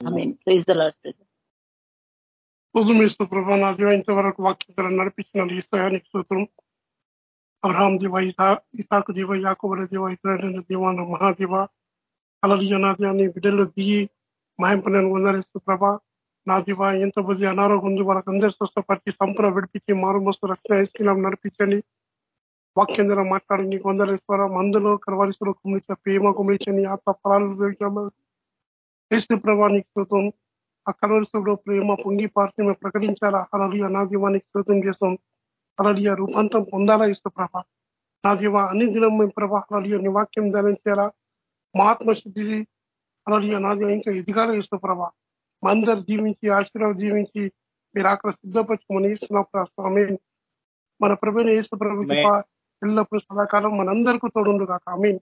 మీన్ ప్రభా నా ఇంతవరకు వాక్యం నడిపించిన ఈశ్వయానికి సూత్రం అబ్రహాం దేవ ఇసాకు దేవ యాకోబల దేవ ఇతర దేవాన మహాదివ. అలలియ నా దేవాన్ని బిడ్డలు దిగి మాయంపనని వందరిస్తూ ప్రభా. నా దివ ఎంత బుద్ధి అనారోగ్యం ఉంది వాళ్ళకి స్వస్థపరిచి సంపూర్ణ విడిపించి మారు మస్తు రక్షణ ఇస్తున్నాం నడిపించండి. వాక్యం ద్వారా మాట్లాడి నీకు వందలేశ్వర మందులో కలవరిస్తున్న కుమిలిచ ప్రేమ కుమిలిచని ఆత్మ ఫలాలు వేసిన ప్రభా నీకు శృతం ఆ కలవరిస్తులో ప్రేమ పొంగి పార్టీ మేము ప్రకటించాలా? అలలియ నా దీవానికి శృతం చేస్తాం. అలలియ రూపాంతం పొందాలా ఇస్తూ ప్రభ? నా దీవ అన్ని దినం మేము ప్రభా అలలియ నీ వాక్యం ధరించాలా మా ఆత్మశుద్ధి అలలియ నా దీవ ఇంకా ఎదిగాల ఇస్తూ ప్రభ? మా అందరు జీవించి ఆశీర్వాదం జీవించి మీరు అక్కడ సిద్ధపరచుమని ఇస్తున్న స్వామి మన ప్రభుని వేసు ప్రభు ఎల్లప్పుడు సదాకాలం మనందరికీ తోడుండు కాక అమీన్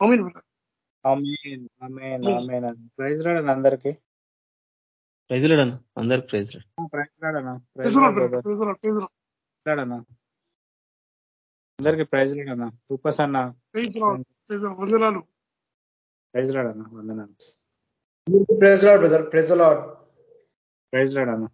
అమీన్ ప్రైజ్ రాడని అందరికి. ప్రైజ్ లేడన్న అందరికి ప్రైజ్ ప్రైజ్ రాడనా అందరికి ప్రైజ్ లేడన్నా రూపస్ అన్న. వందనాలు. ప్రైజ్ రాడన్నా వందనాలు. Praise Lord brother. Praise Lord. Praise రాడన్నా